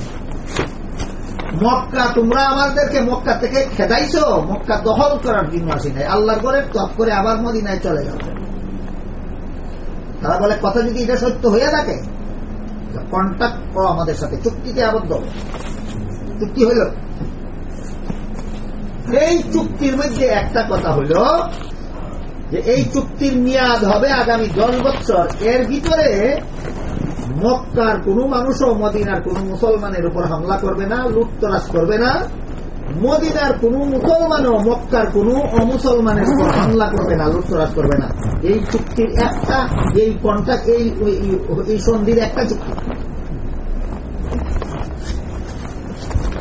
মক্কা তোমরা আমাদেরকে মক্কা থেকে খেদাইছো, মক্কা দখল করার জন্য আসি নাই আল্লাহর করে তপ করে আবার মদিনায় চলে যাও তারা বলে, কথা যদি এটা সত্য হয়ে থাকে কন্ট্যাক্ট করো আমাদের সাথে। চুক্তিতে আবদ্ধ। চুক্তি হইল? এই চুক্তির মধ্যে একটা কথা হইল যে এই চুক্তির মেয়াদ হবে আগামী দশ বছর। এর ভিতরে মক্কার কোন মানুষও মদিনার কোন মুসলমানের উপর হামলা করবে না, লুটতরাজ করবে না। মদিনার কোন মুসলমানও মক্কার কোন অমুসলমানের উপর হামলা করবে না, লুটতরাজ করবে না। এই চুক্তির একটা, এই কন্ট্রাক্ট এই এই- সন্ধির একটা চুক্তি।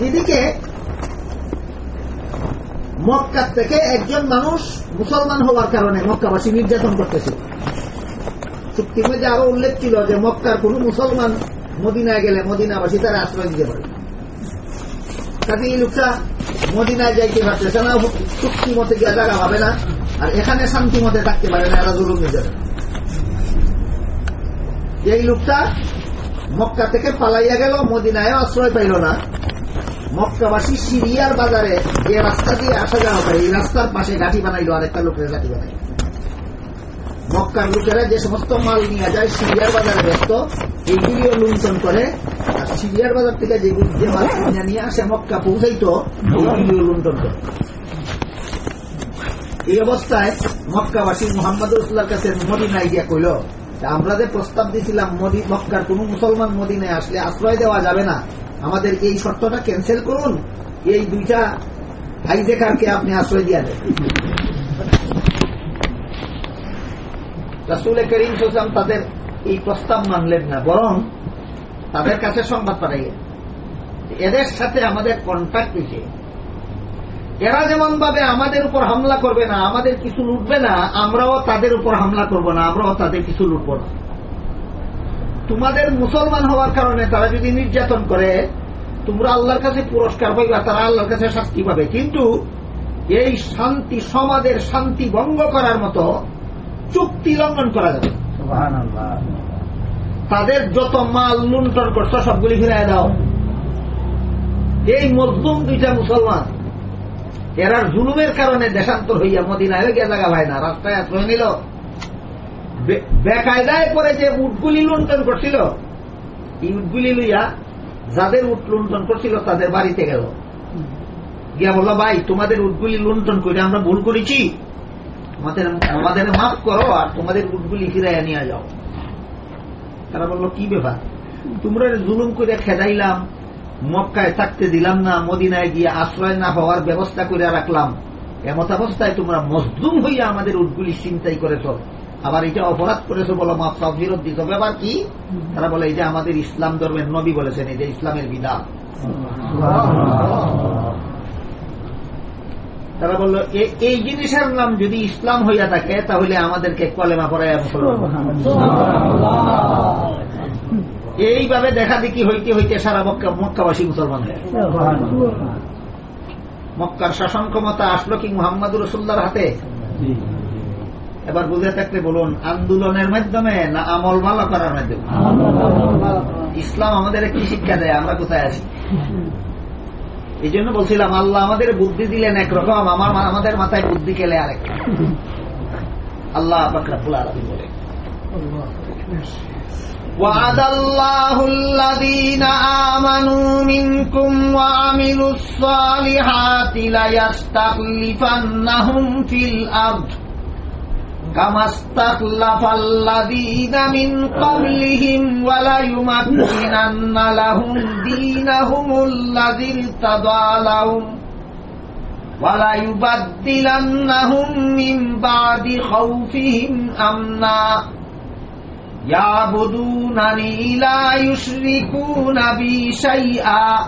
এদিকে মক্কার থেকে একজন মানুষ মুসলমান হওয়ার কারণে মক্কাবাসী নির্যাতন করতেছিল চুক্তির মধ্যে আরও উল্লেখ ছিল যে মক্কার কোন মুসলমান মদিনায় গেলে মদিনাবাসী তারা আশ্রয় দিতে পারে। কাজে এই লোকটা মদিনায় যাইতে পারতেছে না চুক্তি মতে গিয়ে জায়গা পাবে না। আর এখানে শান্তি মতে থাকতে পারে না, এরা জরুরি যাবে। এই লোকটা মক্কা থেকে পালাইয়া গেল মদিনায় আশ্রয় পাইল না। মক্কাবাসী সিরিয়ার বাজারে যে রাস্তা দিয়ে আসা যাওয়া পারে এই রাস্তার পাশে গাঠি বানাইলো আরেকটা লোকের গাঠি বানাইল। মক্কার লোকেরা যে সমস্ত মাল নিয়ে যায় সিরিয়ার বাজারে ব্যস্ত এইগুলিও লুণ্ঠন করে, আর সিরিয়ার বাজার থেকে যেগুলি যে মাল কিনে নিয়ে আসে মক্কা পৌঁছাইতো এইগুলিও লুণ্ঠন করে। এই অবস্থায় মক্কাবাসী মোহাম্মদ রসুল্লার কাছে মদিনায় গিয়া কইল আমরা যে প্রস্তাব দিয়েছিলাম মোদি, মক্কার কোন মুসলমান মদিনায় আসলে আশ্রয় দেওয়া যাবে না। আমাদের এই শর্তটা ক্যান্সেল করুন। এই দুইটা হাইজেকারকে আপনি আশ্রয় দিয়া দেন। রাসুল করিম সাল্লাম তাদের এই প্রস্তাব মানলেন না, বরং তাদের কাছে সংবাদ পাঠাইয়া এদের সাথে আমাদের কন্ট্যাক্ট হয়েছে। এরা যেমন ভাবে আমাদের উপর হামলা করবে না, আমাদের কিছু লুটবে না, আমরাও তাদের উপর হামলা করব না, আমরাও তাদের কিছু লুটব না। তোমাদের মুসলমান হওয়ার কারণে তারা যদি নির্যাতন করে, তোমরা আল্লাহর কাছে পুরস্কার পাইবা, তারা আল্লাহর কাছে শাস্তি পাবে। কিন্তু এই শান্তি সমাজের শান্তি ভঙ্গ করার মতো চুক্তি লঙ্ঘন করা যাবে। তাদের যত মাল লুণ্ঠন করছ সবগুলি ফিরাই দাও। এই মজলুম দুইটা মুসলমান এরা জুলুমের কারণে দেশান্তর হইয়া মদিনায় গিয়ে জায়গা ভাই না রাস্তায় আশ্রয় নিল। বেকায়দায় পরে যে উটগুলি লুণ্ঠন করছিল এই উটগুলি লইয়া যাদের উট লুণ্ঠন করছিল তাদের বাড়িতে গেল। গিয়া বলল ভাই তোমাদের উটগুলি লুণ্ঠন করে আমরা ভুল করেছি। আমাদের আমাদের মাফ করো আর তোমাদের উটগুলি ফিরাইয়া নিয়ে যাও। তারা বলল, কি ব্যাপার? তোমরা জুলুম করে খেদাইলাম, মক্কায় থাকতে দিলাম না, মদিনায় গিয়ে আশ্রয় না হওয়ার ব্যবস্থা করে রাখলাম, এমত অবস্থায় তোমরা মজলুম হইয়া আমাদের উটগুলি চিন্তাই করেছ। আবার এটা অপরাধ করেছ বলো মাপ সব ফিরত দিত ব্যাপার কি? তারা বলে, এই যে আমাদের ইসলাম ধর্মের নবী বলেছেন, এই যে ইসলামের বিধান। তারা বলল এই জিনিসের নাম যদি ইসলাম হইয়া থাকে তাহলে আমাদেরকে কলেমা মুসলমান এইভাবে দেখা দেখি হইতে হইতে সারা মক্কা মক্কাবাসী মুসলমান হয়ে মক্কার শাসন ক্ষমতা আসলো কি মোহাম্মদ রসুল্লার হাতে? এবার বুঝে থাকলে বলুন আন্দোলনের মাধ্যমে না আমল ভালো করার মাধ্যমে? ইসলাম আমাদের কি শিক্ষা দেয় আমরা কোথায় আছি? এই জন্য বলছিলাম আল্লাহ আমাদের বুদ্ধি দিলেন একরকম আমার আমাদের মাথায় বুদ্ধি কেলে আরেক আল্লাহ বাকরাবুল আলমী বলে وعد الله الذين آمنوا منكم وعملوا الصالحات ليستخلفنهم في الأرض كما استخلف الذين من قبلهم وليمكنن لهم دينهم الذي ارتضى لهم وليبدلنهم من بعد خوفهم أمنا يعبدونني لا يشركون بي شيئا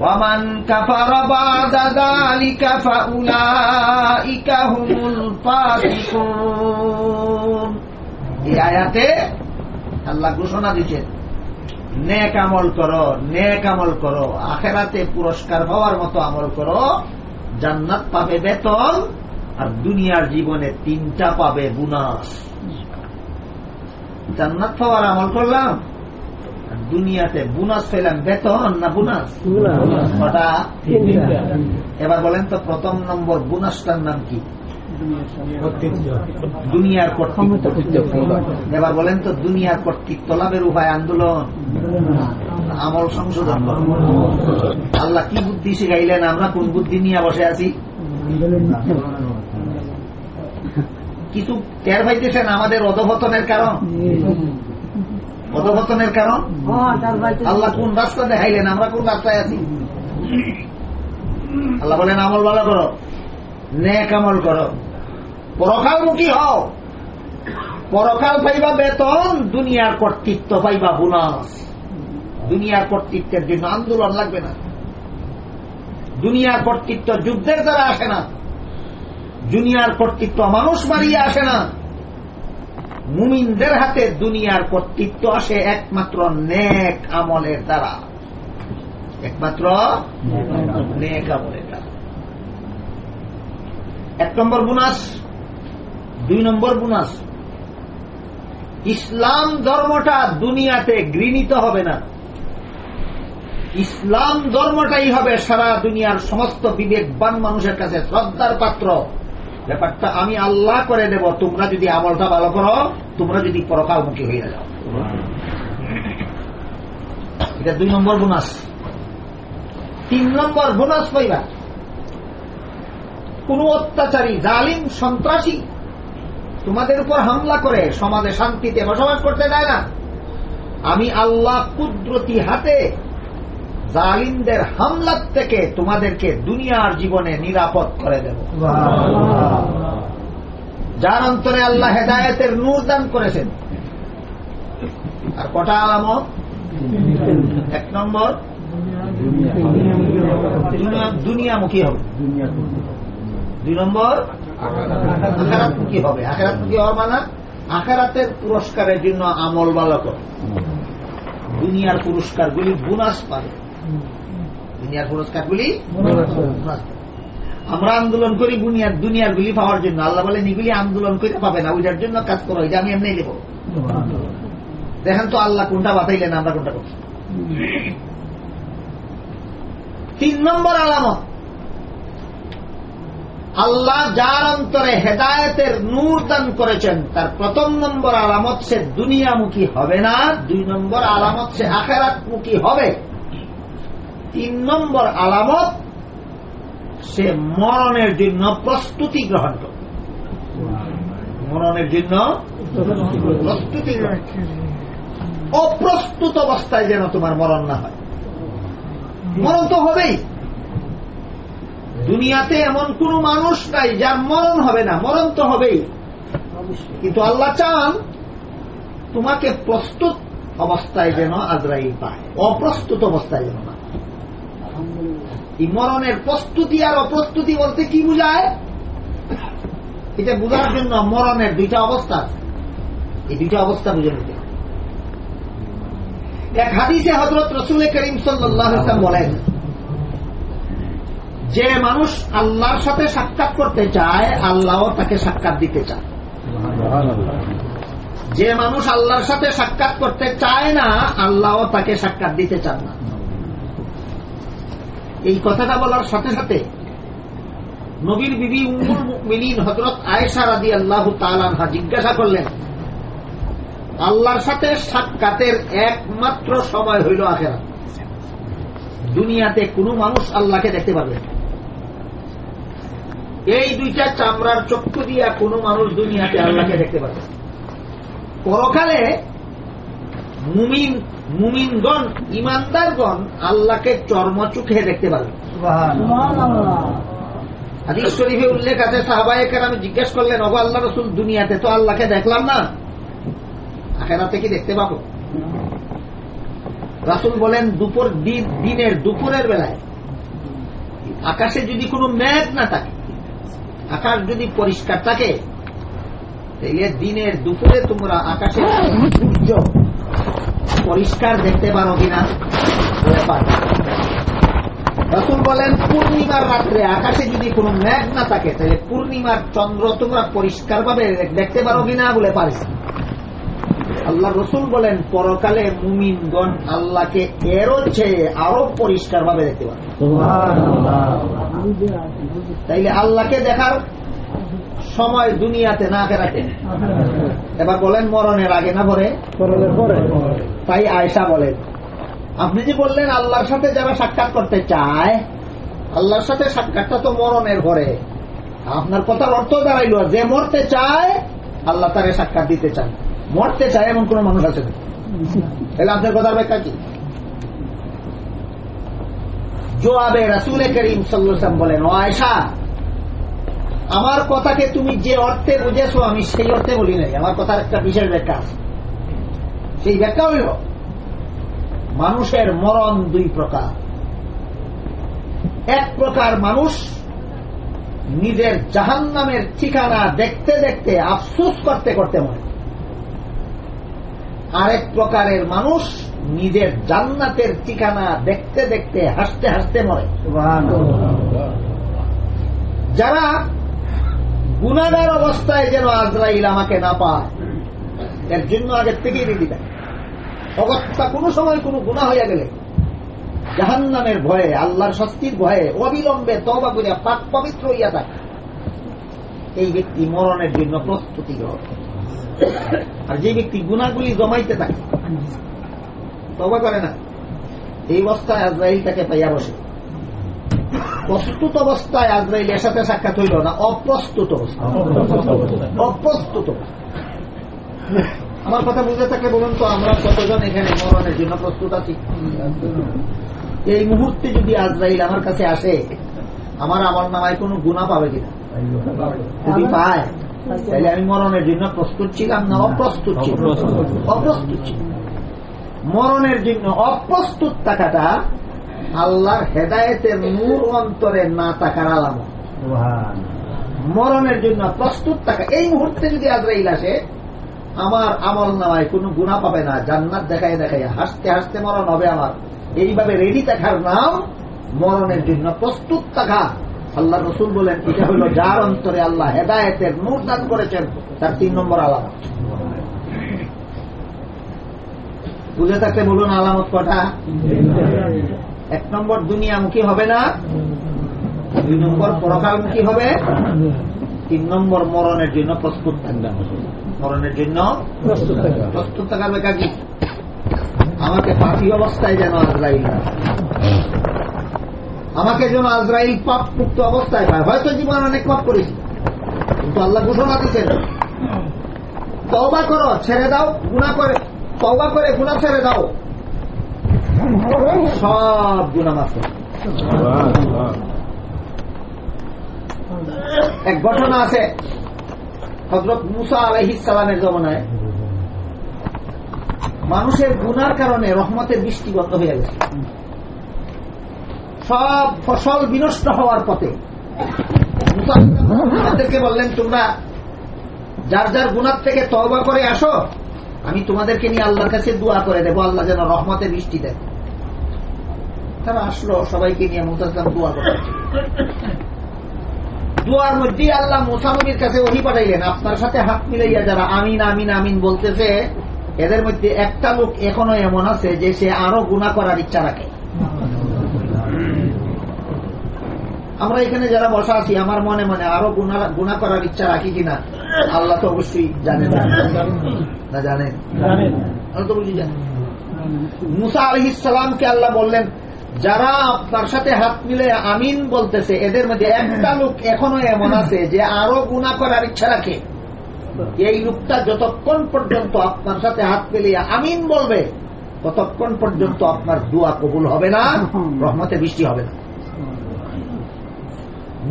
ومن كفر بعد ذلك فأولئك هم الفاسقون এই আয়াতে আল্লাহ ঘোষণা দিচ্ছেন নেক আমল করো নেক আমল করো আখেরাতে পুরস্কার পাওয়ার মতো আমল করো জান্নাত পাবে বেতন আর দুনিয়ার জীবনে তিনটা পাবে বুনাস জান্নাত পাওয়ার আমল করলাম আর দুনিয়াতে বুনাস পেলাম বেতন না বুনাস? এবার বলেন তো প্রথম নম্বর বুনাসটার নাম কি? দুনিয়ার কর্তৃত্ব। এবার বলেন তো দুনিয়ার কর্তৃত্ব লাভের উপায় আন্দোলন। আমল সংশোধন। আল্লাহ কি বুদ্ধি শিখাইলেন? আমরা কোন বুদ্ধি নিয়ে বসে আছি? কিছু টের পাইতেছেন আমাদের অধপতনের কারণ? অধপতনের কারণ? আল্লাহ কোন রাস্তা দেখাইলেন? আমরা কোন রাস্তায় আছি? আল্লাহ বলেন আমল ভালো করো নেক আমল করো। পরকালমুখী হও। পরকাল পাইবা বেতন দুনিয়ার কর্তৃত্ব পাইবা বোনাস। দুনিয়ার কর্তৃত্বের জন্য আন্দোলন লাগবে না। দুনিয়ার কর্তৃত্ব যুদ্ধের দ্বারা আসে না। দুনিয়ার কর্তৃত্ব মানুষ মারিয়ে আসে না। মুমিনদের হাতে দুনিয়ার কর্তৃত্ব আসে একমাত্র নেক আমলের দ্বারা। একমাত্র নেক আমলের দ্বারা। এক নম্বর বুনাস, দুই নম্বর বুনাস, ইসলাম ধর্মটা দুনিয়াতে ঘৃণিত হবে না। ইসলাম ধর্মটাই হবে সারা দুনিয়ার সমস্ত বিবেকবান মানুষের কাছে শ্রদ্ধার পাত্র। ব্যাপারটা আমি আল্লাহ করে দেব, তোমরা যদি আমলটা ভালো করো, তোমরা যদি পরকালমুখী হয়ে যাও। এটা দুই নম্বর বোনাস। তিন নম্বর বোনাস পাইবা কোন অত্যাচারী, জালিম, সন্ত্রাসী তোমাদের উপর হামলা করে, সমাজে শান্তিতে বসবাস করতে দেয় না। আমি আল্লাহ কুদরতি হাতে জালিমদের হামলার থেকে তোমাদেরকে দুনিয়ার জীবনে নিরাপদ করে দেব। যার অন্তরে আল্লাহ হেদায়তের নূর দান করেছেন। আর কটা আলামত? এক নম্বর দুনিয়ামুখী হবে। দুই নম্বর আখারাতমুখী হবে। আখারাতমুখী হওয়ার মানে আখারাতের পুরস্কারের জন্য আমল বালক দুনিয়ার পুরস্কারগুলি বোনাস পাবে। দুনিয়ার পুরস্কারগুলি বোনাস পাবে। আমরা আন্দোলন করি বুনিয়ার দুনিয়ার গুলি পাওয়ার জন্য। আল্লাহ বলেন এগুলি আন্দোলন করে পাবে না ওইটার জন্য কাজ করো। এটা আমি এমনি দেবো দেখেন তো আল্লাহ কোনটা বাতাইলেন আমরা কোনটা করছি? তিন নম্বর আলামত। আল্লাহ যার অন্তরে হেদায়েতের নূর দান করেছেন তার প্রথম নম্বর আলামত সে দুনিয়ামুখী হবে না দুই নম্বর আলামত সে আখেরাতমুখী হবে। তিন নম্বর আলামত, সে মরণের জন্য প্রস্তুতি গ্রহণ করবে। মরণের জন্য প্রস্তুতি অপ্রস্তুত অবস্থায় যেন তোমার মরণ না হয়। মরণ তো হবেই। দুনিয়াতে এমন কোন মানুষ নাই যার মরণ হবে না। মরণ তো হবেই। কিন্তু আল্লাহ চান তোমাকে প্রস্তুত অবস্থায় যেন আজরাইল পায়। অপ্রস্তুত অবস্থায় যেন না। এই মরণের প্রস্তুতি আর অপ্রস্তুতি বলতে কি বুঝায়? এটা বোঝার জন্য মরণের দুইটা অবস্থা আছে। এই দুইটা অবস্থা বুঝে নিতে এক হাদিসে হজরত রসুল করিম সাল্লাম বলেন, যে মানুষ আল্লাহর সাথে সাক্ষাৎ করতে চায়, আল্লাহ তাকে সাক্ষাৎ দিতে চায়। যে মানুষ আল্লাহর সাথে সাক্ষাৎ করতে চায় না, আল্লাহ তাকে সাক্ষাৎ দিতে চান না। এই কথাটা বলার সাথে সাথে নবীর বিবি উমুল মিলিন হজরত আয়েশা রাদি আল্লাহ তালানহা জিজ্ঞাসা করলেন, আল্লাহর সাথে সাক্ষাতের একমাত্র সময় হইল আখেরা দুনিয়াতে কোনো মানুষ আল্লাহকে দেখতে পাবে এই দুইটা চামড়ার চক্ষু দিয়া কোনো মানুষ দুনিয়াতে আল্লাহকে দেখতে পাবে। পরকালে মুমিন মুমিনগণ ইমানদারগণ আল্লাহকে চর্ম চোখে দেখতে পারবে। হাদিস শরীফে উল্লেখ আছে সাহাবাহিকের আমি জিজ্ঞেস করলেন অব আল্লাহ রসুল দুনিয়াতে তো আল্লাহকে দেখলাম না। আখেরাতে কি দেখতে পাবো? রাসুল বলেন দুপুর দিন- দিনের দুপুরের বেলায় আকাশে যদি কোনো মেঘ না থাকে আকাশ যদি পরিষ্কার থাকে তাইলে দিনের দুপুরে তোমরা আকাশে সূর্য পরিষ্কার দেখতে পারো কিনা? বলে পারবে। রাসুল বলেন পূর্ণিমার রাত্রে আকাশে যদি কোনো মেঘ না থাকে তাহলে পূর্ণিমার চন্দ্র তোমরা পরিষ্কার ভাবে দেখতে পারো কিনা? বলে পারে আল্লাহ রসুল বলেন পরকালে মুমিনগণ আল্লাহকে এরও চেয়ে আরও পরিষ্কার ভাবে দেখতে পারে তাইলে আল্লাহকে দেখার সময় দুনিয়াতে না রাখে এবার বলেন মরণের আগে না পরে? তাই আয়সা বলেন আপনি যে বললেন আল্লাহর সাথে যারা সাক্ষাৎ করতে চায় আল্লাহর সাথে সাক্ষাৎটা তো মরণের পরে। আপনার কথার অর্থ দাঁড়াইল যে মরতে চায় আল্লাহ তাকে সাক্ষাৎ দিতে চান। মরতে চায় এমন কোন মানুষ আছে? তাহলে আপনার কথার ব্যাখ্যা কি? জোয়াবে রাসুল করিম সাল্লাম বলেন ও আয়সা আমার কথাকে তুমি যে অর্থে বুঝেছ আমি সেই অর্থে বলি নাই। আমার কথার একটা বিশেষ ব্যাখ্যা আছে। সেই ব্যাখ্যা হইল মানুষের মরণ দুই প্রকার। এক প্রকার মানুষ নিজের জাহান নামের ঠিকানা দেখতে দেখতে আফসোস করতে করতে মরে। আরেক প্রকারের মানুষ নিজের জান্নাতের ঠিকানা দেখতে দেখতে হাসতে হাসতে মরে। যারা গুণাগার অবস্থায় যেন আজরাইল আমাকে না পায়, এর জন্য আগের থেকেই রেডি দেয় অগত্যা কোনো সময় কোনো গুণা হইয়া গেলে জাহান্নামের ভয়ে, আল্লাহর শক্তির ভয়ে, অবিলম্বে তবা করিয়া পাক পবিত্র হইয়া থাকে এই ব্যক্তি মরণের জন্য প্রস্তুতি গ্রহণ আর যে ব্যক্তি গুণাগুলি জমাইতে থাকে তবা করে না। এই অবস্থায় আজরাইল তাকে পাইয়া বসে। প্রস্তুত অবস্থায় আজরাইল এর সাথে সাক্ষাৎ হইল না অপ্রস্তুত অবস্থায় অপ্রস্তুত আমার কথা বুঝে থাকলে বলুন তো আমরা কতজন এখানে মরণের জন্য প্রস্তুত আছি? এই মুহূর্তে যদি আজরাইল আমার কাছে আসে আমার আমার নামায় কোনো গুণা পাবে কিনা? যদি পায় তাহলে আমি মরণের জন্য প্রস্তুত ছিলাম না অপ্রস্তুত ছিলাম। অপ্রস্তুত ছিলাম। মরণের জন্য অপ্রস্তুত থাকাটা আল্লাহর হেদায়েতের নূর অন্তরে না থাকার আলামত। মরণের জন্য প্রস্তুত থাকা। এই মুহূর্তে যদি আজরাইল আসে আমার আমল নামায় কোনো গুণা পাবে না জান্নাত দেখাই দেখাই হাসতে হাসতে মরণ হবে আমার। এইভাবে রেডি থাকার নাম মরণের জন্য প্রস্তুত থাকা। আল্লাহ রসুল বলেন এটা হলো যার অন্তরে আল্লাহ হেদায়েতের নূর দান করেছেন তার তিন নম্বর আলামত। বুঝে থাকতে বলুন আলামত কটা? এক নম্বর দুনিয়ামুখী হবে না। দুই নম্বর পরকালমুখী হবে। তিন নম্বর মরণের জন্য প্রস্তুত থাকবে মরণের জন্য প্রস্তুত থাকার বেকার কি? আমাকে পাখি অবস্থায় যেন আজরাইল না আমাকে যেন আজরাইল পাপ মুক্ত অবস্থায় পায়। হয়তো জীবন অনেক পাপ করেছি। কিন্তু আল্লাহ ঘোষণা দিচ্ছেন তবা করো ছেড়ে দাও গুণা করে তবা করে গুণা ছেড়ে দাও। সব গুণা মাফ এক ঘটনা আছে হজরত মুসা আলহিসালামের জমানায়। মানুষের গুনার কারণে রহমতের বৃষ্টি বন্ধ হয়ে গেছে। সব ফসল বিনষ্ট হওয়ার পথে তাদেরকে বললেন, তোমরা যার যার গুণার থেকে তবা করে আসো, আমি তোমাদেরকে নিয়ে আল্লাহর কাছে দোয়া করে দেবো। আল্লাহ যেন রহমতের বৃষ্টি দেয়। তারা আসলো সবাইকে নিয়ে মুসাসলাম দোয়া করে দোয়ার মধ্যে আল্লাহ মোসানবীর কাছে ওহি পাঠাইলেন আপনার সাথে হাত মিলাইয়া যারা আমিন আমিন আমিন বলতেছে এদের মধ্যে একটা লোক এখনও এমন আছে যে সে আরও গুণা করার ইচ্ছা রাখে। আমরা এখানে যারা বসা আছি আমার মনে মনে আরও গুণা করার ইচ্ছা রাখি কিনা আল্লাহ তো অবশ্যই জানেন না। জানেন? আল্লাহ তো অবশ্যই জানেন মুসা আলহিসামকে আল্লাহ বললেন যারা আপনার সাথে হাত মিলে আমিন বলতেছে, এদের মধ্যে একটা লোক এখনও এমন আছে যে আরও গুণা করার ইচ্ছা রাখে। এই লোকটা যতক্ষণ পর্যন্ত আপনার সাথে হাত মিলিয়ে আমিন বলবে, ততক্ষণ পর্যন্ত আপনার দোয়া কবুল হবে না, রহমতে বৃষ্টি হবে না।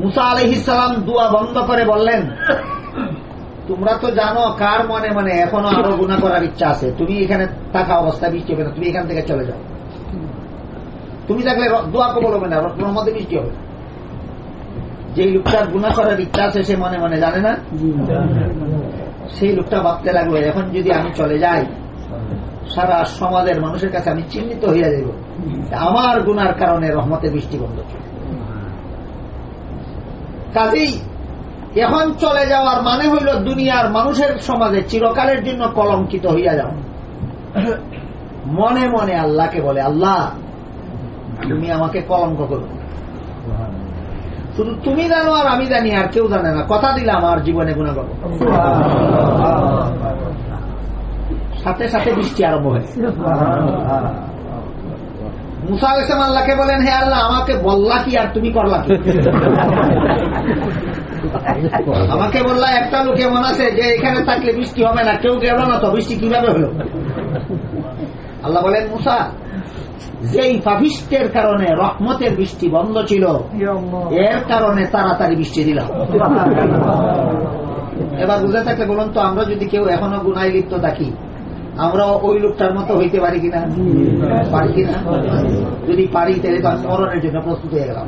মুসা আলহিসাম দোয়া বন্ধ করে বললেন, তোমরা তো জানো কার মনে মনে এখনও আরও গুণা করার ইচ্ছা আছে। তুমি এখানে থাকা অবস্থা বৃষ্টি হবে না, তুমি এখান থেকে চলে যাও। তুমি থাকলে দোয়া কবল হবে না রহমতে বৃষ্টি হবে। যে লোকটার গুণা করার ইচ্ছা আছে সে মনে মনে জানে না? সেই লোকটা ভাবতে লাগল এখন যদি আমি চলে যাই সারা সমাজের মানুষের কাছে আমি চিহ্নিত হইয়া যাব আমার গুনার কারণে রহমতে বৃষ্টি বন্ধ কাজেই এখন চলে যাওয়ার মানে হইল দুনিয়ার মানুষের সমাজে চিরকালের জন্য কলঙ্কিত হইয়া যাও মনে মনে আল্লাহকে বলে আল্লাহ তুমি আমাকে কলঙ্ক করো। শুধু তুমি জানো আর আমি জানি, আর কেউ জানে না। কথা দিলাম আমার জীবনে গুণা করব সাথে সাথে বৃষ্টি আরম্ভ হয় মুসা ইসলাম আল্লাহকে বলেন, হে আল্লাহ, আমাকে বললা কি আর তুমি করলা কি? আমাকে বললা, একটা লোক এমন আছে যে এখানে থাকলে বৃষ্টি হবে না, কেউ গেল না তো বৃষ্টি কীভাবে হলো? আল্লাহ বলেন, মুসা যেই পাভিষ্টের কারণে রহমতের বৃষ্টি বন্ধ ছিল এর কারণে তাড়াতাড়ি বৃষ্টি দিলাম এবার বুঝে থাকলে বলুন তো আমরা যদি কেউ এখনও গুনায় লিপ্ত থাকি আমরা ওই লোকটার মতো হইতে পারি কিনা? পারি কিনা? যদি পারি তাহলে তো মরণের জন্য প্রস্তুত হয়ে গেলাম।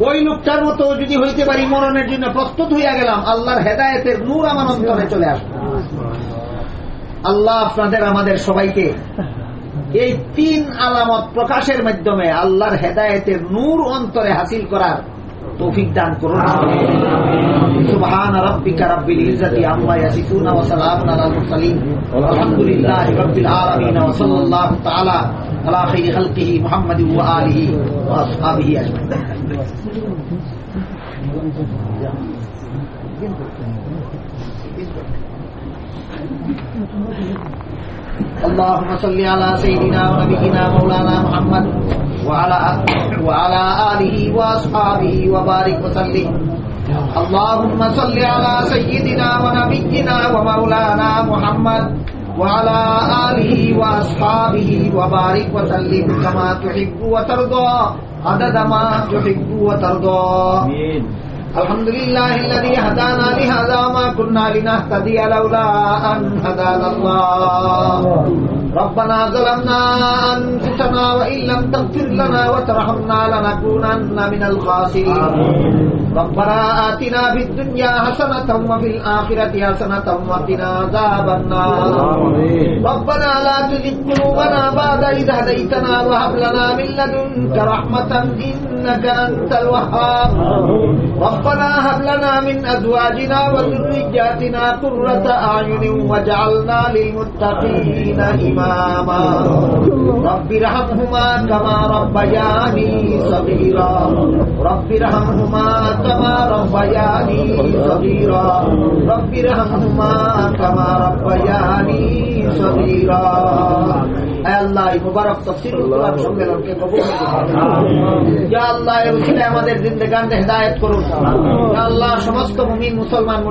ওই লোকটার মতো যদি হইতে পারি মরণের জন্য প্রস্তুত হইয়া গেলাম আল্লাহর হেদায়তের নূর আমার অন্তরে চলে আসবে। আল্লাহ আপনাদের আমাদের সবাইকে এই তিন আলামত প্রকাশের মাধ্যমে আল্লাহর হেদায়তের নূর অন্তরে হাসিল করার তৌফিক দান করুন। সুবহান রাব্বিকা রাব্বিল ইজ্জাতি আম্মা ইয়াসিফুন ওয়া সালামুন আলাল মুরসালিন। আলহামদুলিল্লাহি রাব্বিল আলামিন ওয়া সাল্লাল্লাহু তাআলা আলা খাইরি খালকিহি মুহাম্মাদিন ওয়া আলিহি ওয়া আসহাবিহি আজমাইন। اللهم صل على سيدنا ونبينا مولانا محمد وعلى وعلى آله وأصحابه وبارك وسلم. اللهم صل على سيدنا ونبينا ومولانا محمد وعلى آله وأصحابه وبارك وسلم. كما تحب وترضى. عدد ما تحب وترضى. الحمد لله الذي هدانا لهذا وما كنا لنهتدي لولا أن هدانا الله. ربنا ظلمنا أنفسنا وإن لم تغفر لنا وترحمنا لنكونن من الخاسرين. ربنا آتنا في الدنيا حسنة وفي الآخرة حسنة وقنا عذاب النار. ربنا لا تزغ قلوبنا بعد إذ هديتنا وهب لنا من لدنك رحمة إنك أنت الوهاب. ربنا هب لنا من أزواجنا وذرياتنا قرة أعين واجعلنا للمتقين إماما. رب ارحمهما كما ربياني صغيرا. رب ارحمهما كما ربياني صغيرا. رب ارحمهما كما ربياني صغيرا. করুন। আল্লাহ সমস্ত মুসলমান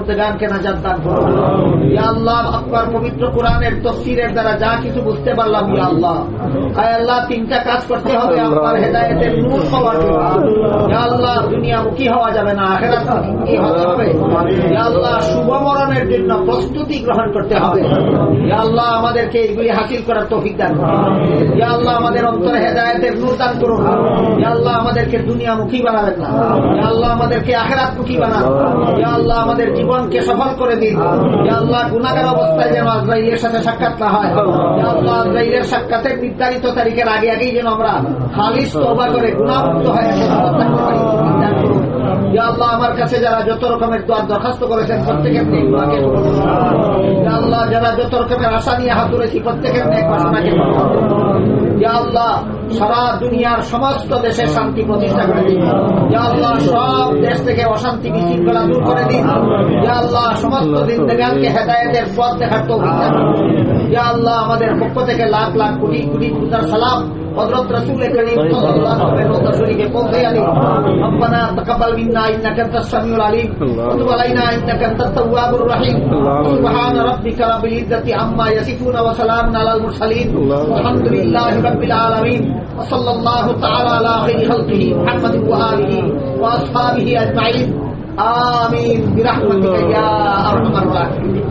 দান করুন। আল্লাহ পবিত্র কোরআনের তফসিরের দ্বারা যা কিছু বুঝতে পারলাম আল্লাহ। আল্লাহ তিনটা কাজ করতে হবে আপনার হেদায়েতের নূর হওয়ার আল্লাহ দুনিয়া মুখী হওয়া যাবে না আল্লাহ শুভমরণের জন্য প্রস্তুতি গ্রহণ করতে হবে। আল্লাহ আমাদেরকে এইগুলি হাসিল করার তৌফিক দান আল্লাহ আমাদের অন্তরে হেদায়েতের নূর দান করুন। আল্লাহ আমাদেরকে দুনিয়ামুখী বানাবেন না। আল্লাহ আমাদেরকে আখেরাতমুখী বানান। ইয়া আল্লাহ আমাদের জীবনকে সফল করে দিন। আল্লাহ গুনাহগার অবস্থায় যেন আজরাইলের সাথে সাক্ষাৎ না হয়। আল্লাহ আজরাইলের সাক্ষাতের নির্ধারিত তারিখের আগে আগেই যেন আমরা খালিস তওবা করে গুনাহমুক্ত হয়ে থাকতে পারি দান করুন ইয়া আল্লাহ আমার কাছে যারা যত রকমের দোয়ার দরখাস্ত করেছেন, প্রত্যেকের আল্লাহ যারা যত রকমের আশা নিয়ে হাত তুলেছি, প্রত্যেকের আল্লাহ সারা দুনিয়ার সমস্ত দেশে শান্তি প্রতিষ্ঠা করে দিন। আল্লাহ সব দেশ থেকে অশান্তি বিশৃঙ্খলা দূর করে দিন। আল্লাহ সমস্ত জিন্দেগানকে হেদায়েতের পথ দেখার দান আল্লাহ আমাদের পক্ষ থেকে লাখ লাখ কোটি কোটি সালাম حضرت رسول کریم صلی اللہ علیہ وسلم کے پوزے علی یعنی ربنا تقبل منا انك انت السميع العليم وتب علينا انك انت التواب الرحيم سبحان ربك رب العزه عما يصفون وسلام على المرسلين الحمد لله رب العالمين وصلى الله تعالى على خير خلقه محمد واله واصحابه اجمعين آمين برحمتك يا ارحم الراحمين